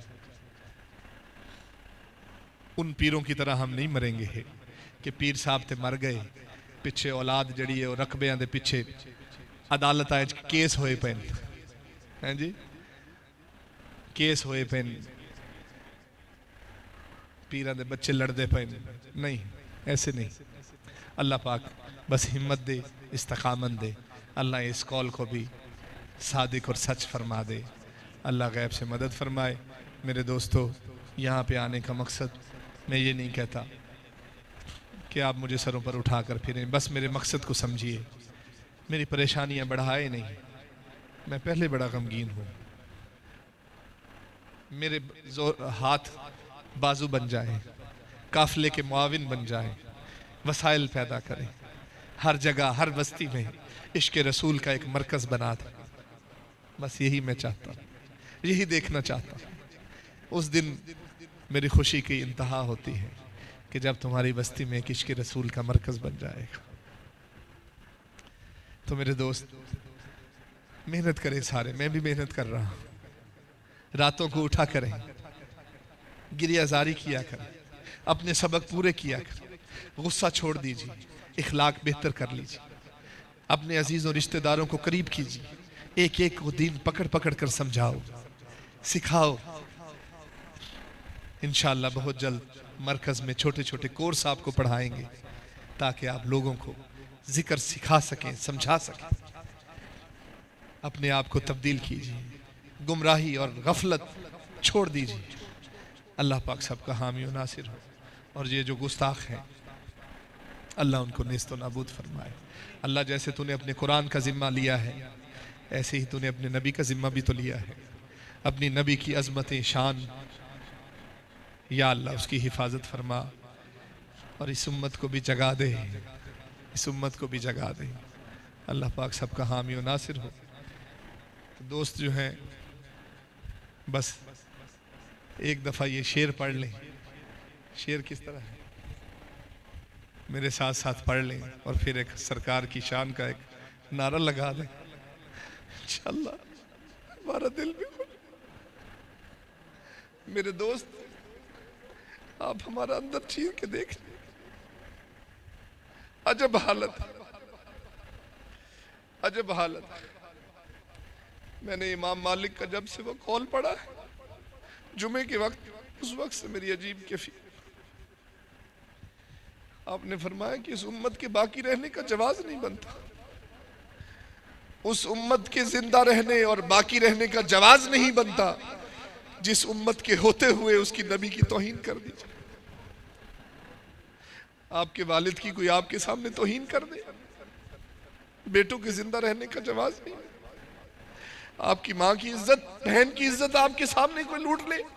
ان پیروں کی طرح ہم نہیں مریں گے۔ کہ پیر صاحب تے مر گئے پچھے اولاد جڑی ہے رقبے دے پچھے عدالت آئے کیس ہوئے پین۔ ہیں جی؟ کیس ہوئے پین۔ پیران دے بچے لڑ دے پین۔ نہیں، ایسے نہیں۔ اللہ پاک بس ہمت دے، استقامت دے۔ اللہ اس کال کو بھی صادق اور سچ فرما دے۔ اللہ غیب سے مدد فرمائے۔ میرے دوستو، یہاں پہ آنے کا مقصد میں یہ نہیں کہتا کہ آپ مجھے سروں پر اٹھا کر پھریں۔ بس میرے مقصد کو سمجھیے۔ میری پریشانیاں بڑھائے نہیں۔ میں پہلے بڑا غمگین ہوں۔ میرے زور ہاتھ بازو بن جائیں۔ قافلے کے معاون بن جائیں۔ وسائل پیدا کریں۔ ہر جگہ، ہر بستی میں عشق رسول کا ایک مرکز بنا دیں بس یہی میں چاہتا ہوں۔ یہی دیکھنا چاہتا ہوں۔ اس دن میری خوشی کی انتہا ہوتی ہے کہ جب تمہاری بستی میں ایک عشق رسول کا مرکز بن جائے گا۔ تو میرے دوست، محنت کریں سارے۔ میں بھی محنت کر رہا ہوں۔ راتوں کو اٹھا کریں۔ گریہ زاری کیا کریں۔ اپنے سبق پورے کیا کریں۔ غصہ چھوڑ دیجیے اخلاق بہتر کر لیجیے اپنے عزیز و رشتہ داروں کو قریب کیجیے ایک ایک کو دین پکڑ پکڑ کر سمجھاؤ، سکھاؤ۔ انشاءاللہ بہت جلد مرکز میں چھوٹے چھوٹے کورس آپ کو پڑھائیں گے، تاکہ آپ لوگوں کو ذکر سکھا سکیں، سمجھا سکیں۔ اپنے آپ کو تبدیل کیجیے گمراہی اور غفلت چھوڑ دیجیے اللہ پاک سب کا حامی و ناصر ہو۔ اور یہ جو گستاخ ہیں اللہ ان کو نیست و نابود فرمائے۔ اللہ جیسے تو نے اپنے قرآن کا ذمہ لیا ہے، ایسے ہی تو نے اپنے نبی کا ذمہ بھی تو لیا ہے۔ اپنی نبی کی عظمتیں شان، یا اللہ اس کی حفاظت فرما اور اس امت کو بھی جگا دے۔ اس امت کو بھی جگا دے۔ اللہ پاک سب کا حامی و ناصر ہو۔ دوست جو ہیں، بس ایک دفعہ یہ شیر پڑھ لیں۔ شیر کس طرح ہے؟ میرے ساتھ ساتھ پڑھ لیں اور پھر ایک سرکار کی شان کا ایک نعرہ لگا دیں۔ انشاءاللہ، ہمارا دل بھی میرے دوست، آپ ہمارا اندر چیر کے دیکھ لیں۔ عجب حالت۔ عجب حالت۔ میں نے امام مالک کا جب سے وہ کال پڑا ہے جمعے کے وقت، اس وقت سے میری عجیب کیفی آپ نے فرمایا کہ اس امت کے باقی رہنے کا جواز نہیں بنتا۔ اس امت کے زندہ رہنے اور باقی رہنے کا جواز نہیں بنتا۔ جس امت کے ہوتے ہوئے اس کی نبی کی توہین کر دی جائے۔ آپ کے والد کی کوئی آپ کے سامنے توہین کر دے۔ بیٹوں کے زندہ رہنے کا جواز نہیں۔ آپ کی ماں کی عزت، بہن کی عزت آپ کے سامنے کوئی لوٹ لے۔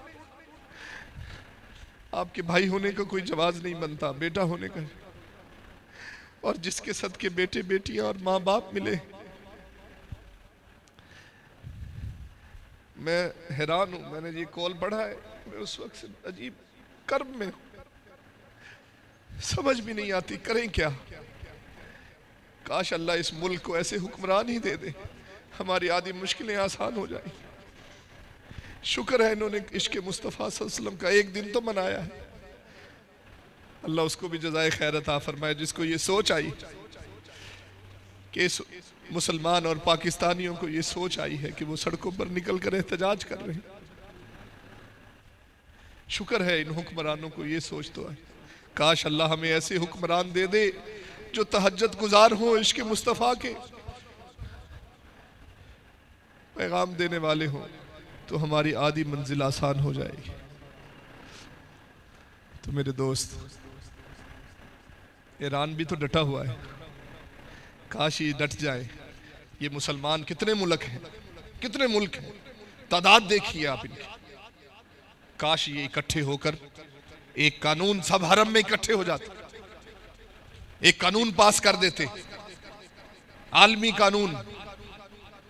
آپ کے بھائی ہونے کا کوئی جواز نہیں بنتا، بیٹا ہونے کا۔ اور جس کے صد کے بیٹے بیٹیاں اور ماں باپ ملے۔ میں حیران ہوں، میں نے یہ کال پڑھا ہے، میں اس وقت سے عجیب کرب میں ہوں۔ سمجھ بھی نہیں آتی، کریں کیا؟ کاش اللہ اس ملک کو ایسے حکمران ہی دے دے، ہماری آدھی مشکلیں آسان ہو جائیں۔ شکر ہے انہوں نے عشق مصطفیٰ صلی اللہ علیہ وسلم کا ایک دن تو منایا ہے۔ اللہ اس کو بھی جزائے خیر عطا فرمائے، جس کو یہ سوچ آئی کہ مسلمان اور پاکستانیوں کو یہ سوچ آئی ہے کہ وہ سڑکوں پر نکل کر احتجاج کر رہے ہیں۔ شکر ہے ان حکمرانوں کو یہ سوچ تو آئی کاش اللہ ہمیں ایسے حکمران دے دے جو تحجت گزار ہوں عشق مصطفیٰ کے۔ پیغام دینے والے ہوں۔ تو ہماری آدھی منزل آسان ہو جائے گی۔ تو میرے دوست، ایران بھی تو ڈٹا ہوا ہے۔ کاش یہ ڈٹ جائے۔ یہ مسلمان کتنے ملک ہیں؟ کتنے ملک ہیں؟ تعداد دیکھیے آپ ان کی۔ کاش یہ اکٹھے ہو کر ایک قانون سب حرم میں اکٹھے ہو جاتے۔ ایک قانون پاس کر دیتے۔ عالمی قانون۔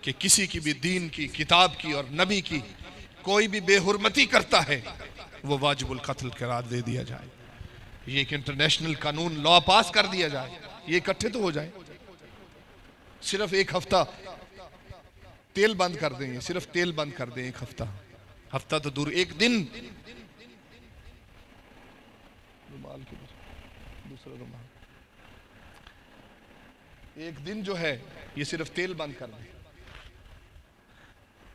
کہ کسی کی بھی دین کی، کتاب کی اور نبی کی کوئی بھی بے حرمتی کرتا ہے، وہ واجب القتل قرار دے دیا جائے۔ یہ ایک انٹرنیشنل قانون لا پاس کر دیا جائے۔ یہ اکٹھے تو ہو جائے۔ صرف ایک ہفتہ تیل بند کر دیں، صرف تیل بند کر دیں ایک ہفتہ۔ ہفتہ تو دور ایک دن۔ دوسرا ایک دن جو ہے، یہ صرف تیل بند کر دیں۔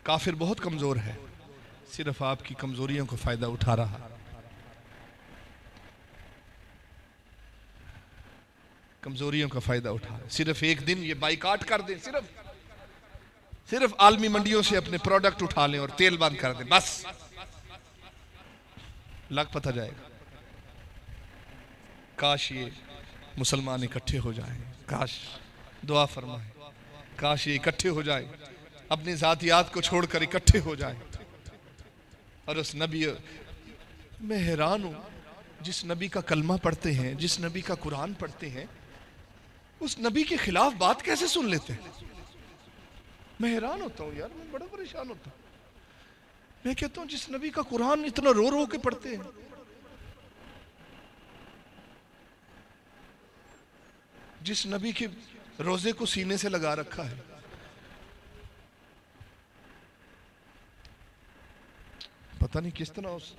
کافر بہت کمزور ہے۔ صرف آپ کی کمزوریوں کو فائدہ اٹھا رہا۔ کمزوریوں کا فائدہ اٹھا۔ صرف ایک دن یہ بائیکاٹ کر دیں، صرف صرف عالمی منڈیوں سے اپنے پروڈکٹ اٹھا لیں اور تیل بند کر دیں، بس۔ لگ پتہ جائے گا۔ کاش یہ مسلمان اکٹھے ہو جائیں۔ کاش دعا فرمائیں۔ کاش یہ اکٹھے ہو جائیں۔ اپنی ذاتیات کو چھوڑ کر اکٹھے ہو جائیں۔ اور اس نبی، میں حیران ہوں، جس نبی کا کلمہ پڑھتے ہیں، جس نبی کا قرآن پڑھتے ہیں، اس نبی کے خلاف بات کیسے سن لیتے ہیں؟ میں حیران ہوتا ہوں یار، میں بڑا پریشان ہوتا ہوں۔ میں کہتا ہوں، جس نبی کا قرآن اتنا رو رو کے پڑھتے ہیں۔ جس نبی کے روزے کو سینے سے لگا رکھا ہے۔ پتہ نہیں کس طرح اس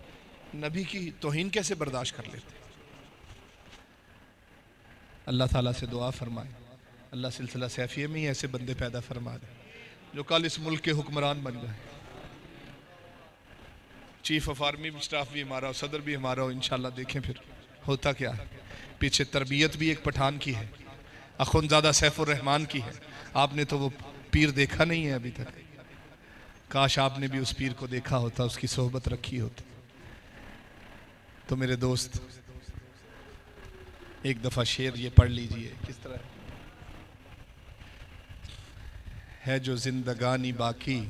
نبی کی توہین کیسے برداشت کر لیتے۔ اللہ تعالیٰ سے دعا فرمائے۔ اللہ سلسلہ سیفیہ میں ہی ایسے بندے پیدا فرما دے جو کل اس ملک کے حکمران بن جائے چیف آف آرمی سٹاف بھی ہمارا ہو صدر بھی ہمارا ہو، انشاءاللہ دیکھیں پھر ہوتا کیا ہے۔ پیچھے تربیت بھی ایک پٹھان کی ہے۔ اخونزادہ سیف الرحمان کی ہے۔ آپ نے تو وہ پیر دیکھا نہیں ہے ابھی تک۔ کاش آپ نے بھی اس پیر کو دیکھا ہوتا، اس کی صحبت رکھی ہوتی۔ تو میرے دوست، ایک دفعہ شعر یہ پڑھ لیجیے، کس طرح؟ ہے جو زندگانی باقی،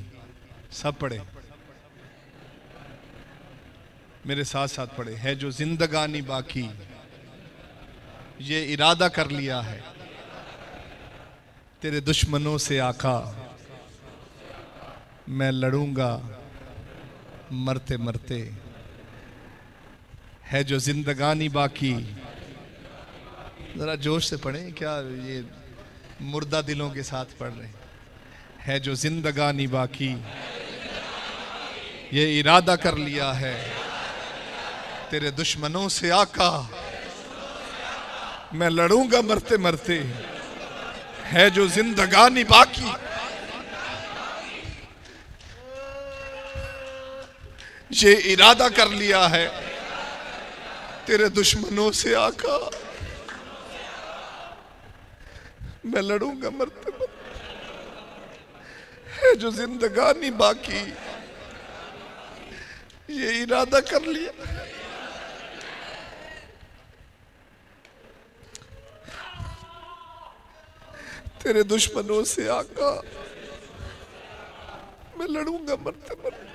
سب پڑھے۔ میرے ساتھ ساتھ پڑھے، ہے جو زندگانی باقی، یہ ارادہ کر لیا ہے۔ تیرے دشمنوں سے آقا میں لڑوں گا، مرتے مرتے۔ ہے جو زندگانی باقی، ذرا جوش سے پڑھیں، کیا یہ مردہ دلوں کے ساتھ پڑھ رہے ہیں؟ ہے جو زندگانی باقی، یہ ارادہ کر لیا ہے۔ تیرے دشمنوں سے آقا، میں لڑوں گا مرتے مرتے۔ ہے جو زندگانی باقی یہ ارادہ کر لیا ہے۔ تیرے دشمنوں سے آقا۔ میں لڑوں گا مرتے ہے جو زندگانی باقی۔ یہ ارادہ کر لیا۔ تیرے دشمنوں سے آقا۔ میں لڑوں گا مرتے مرتے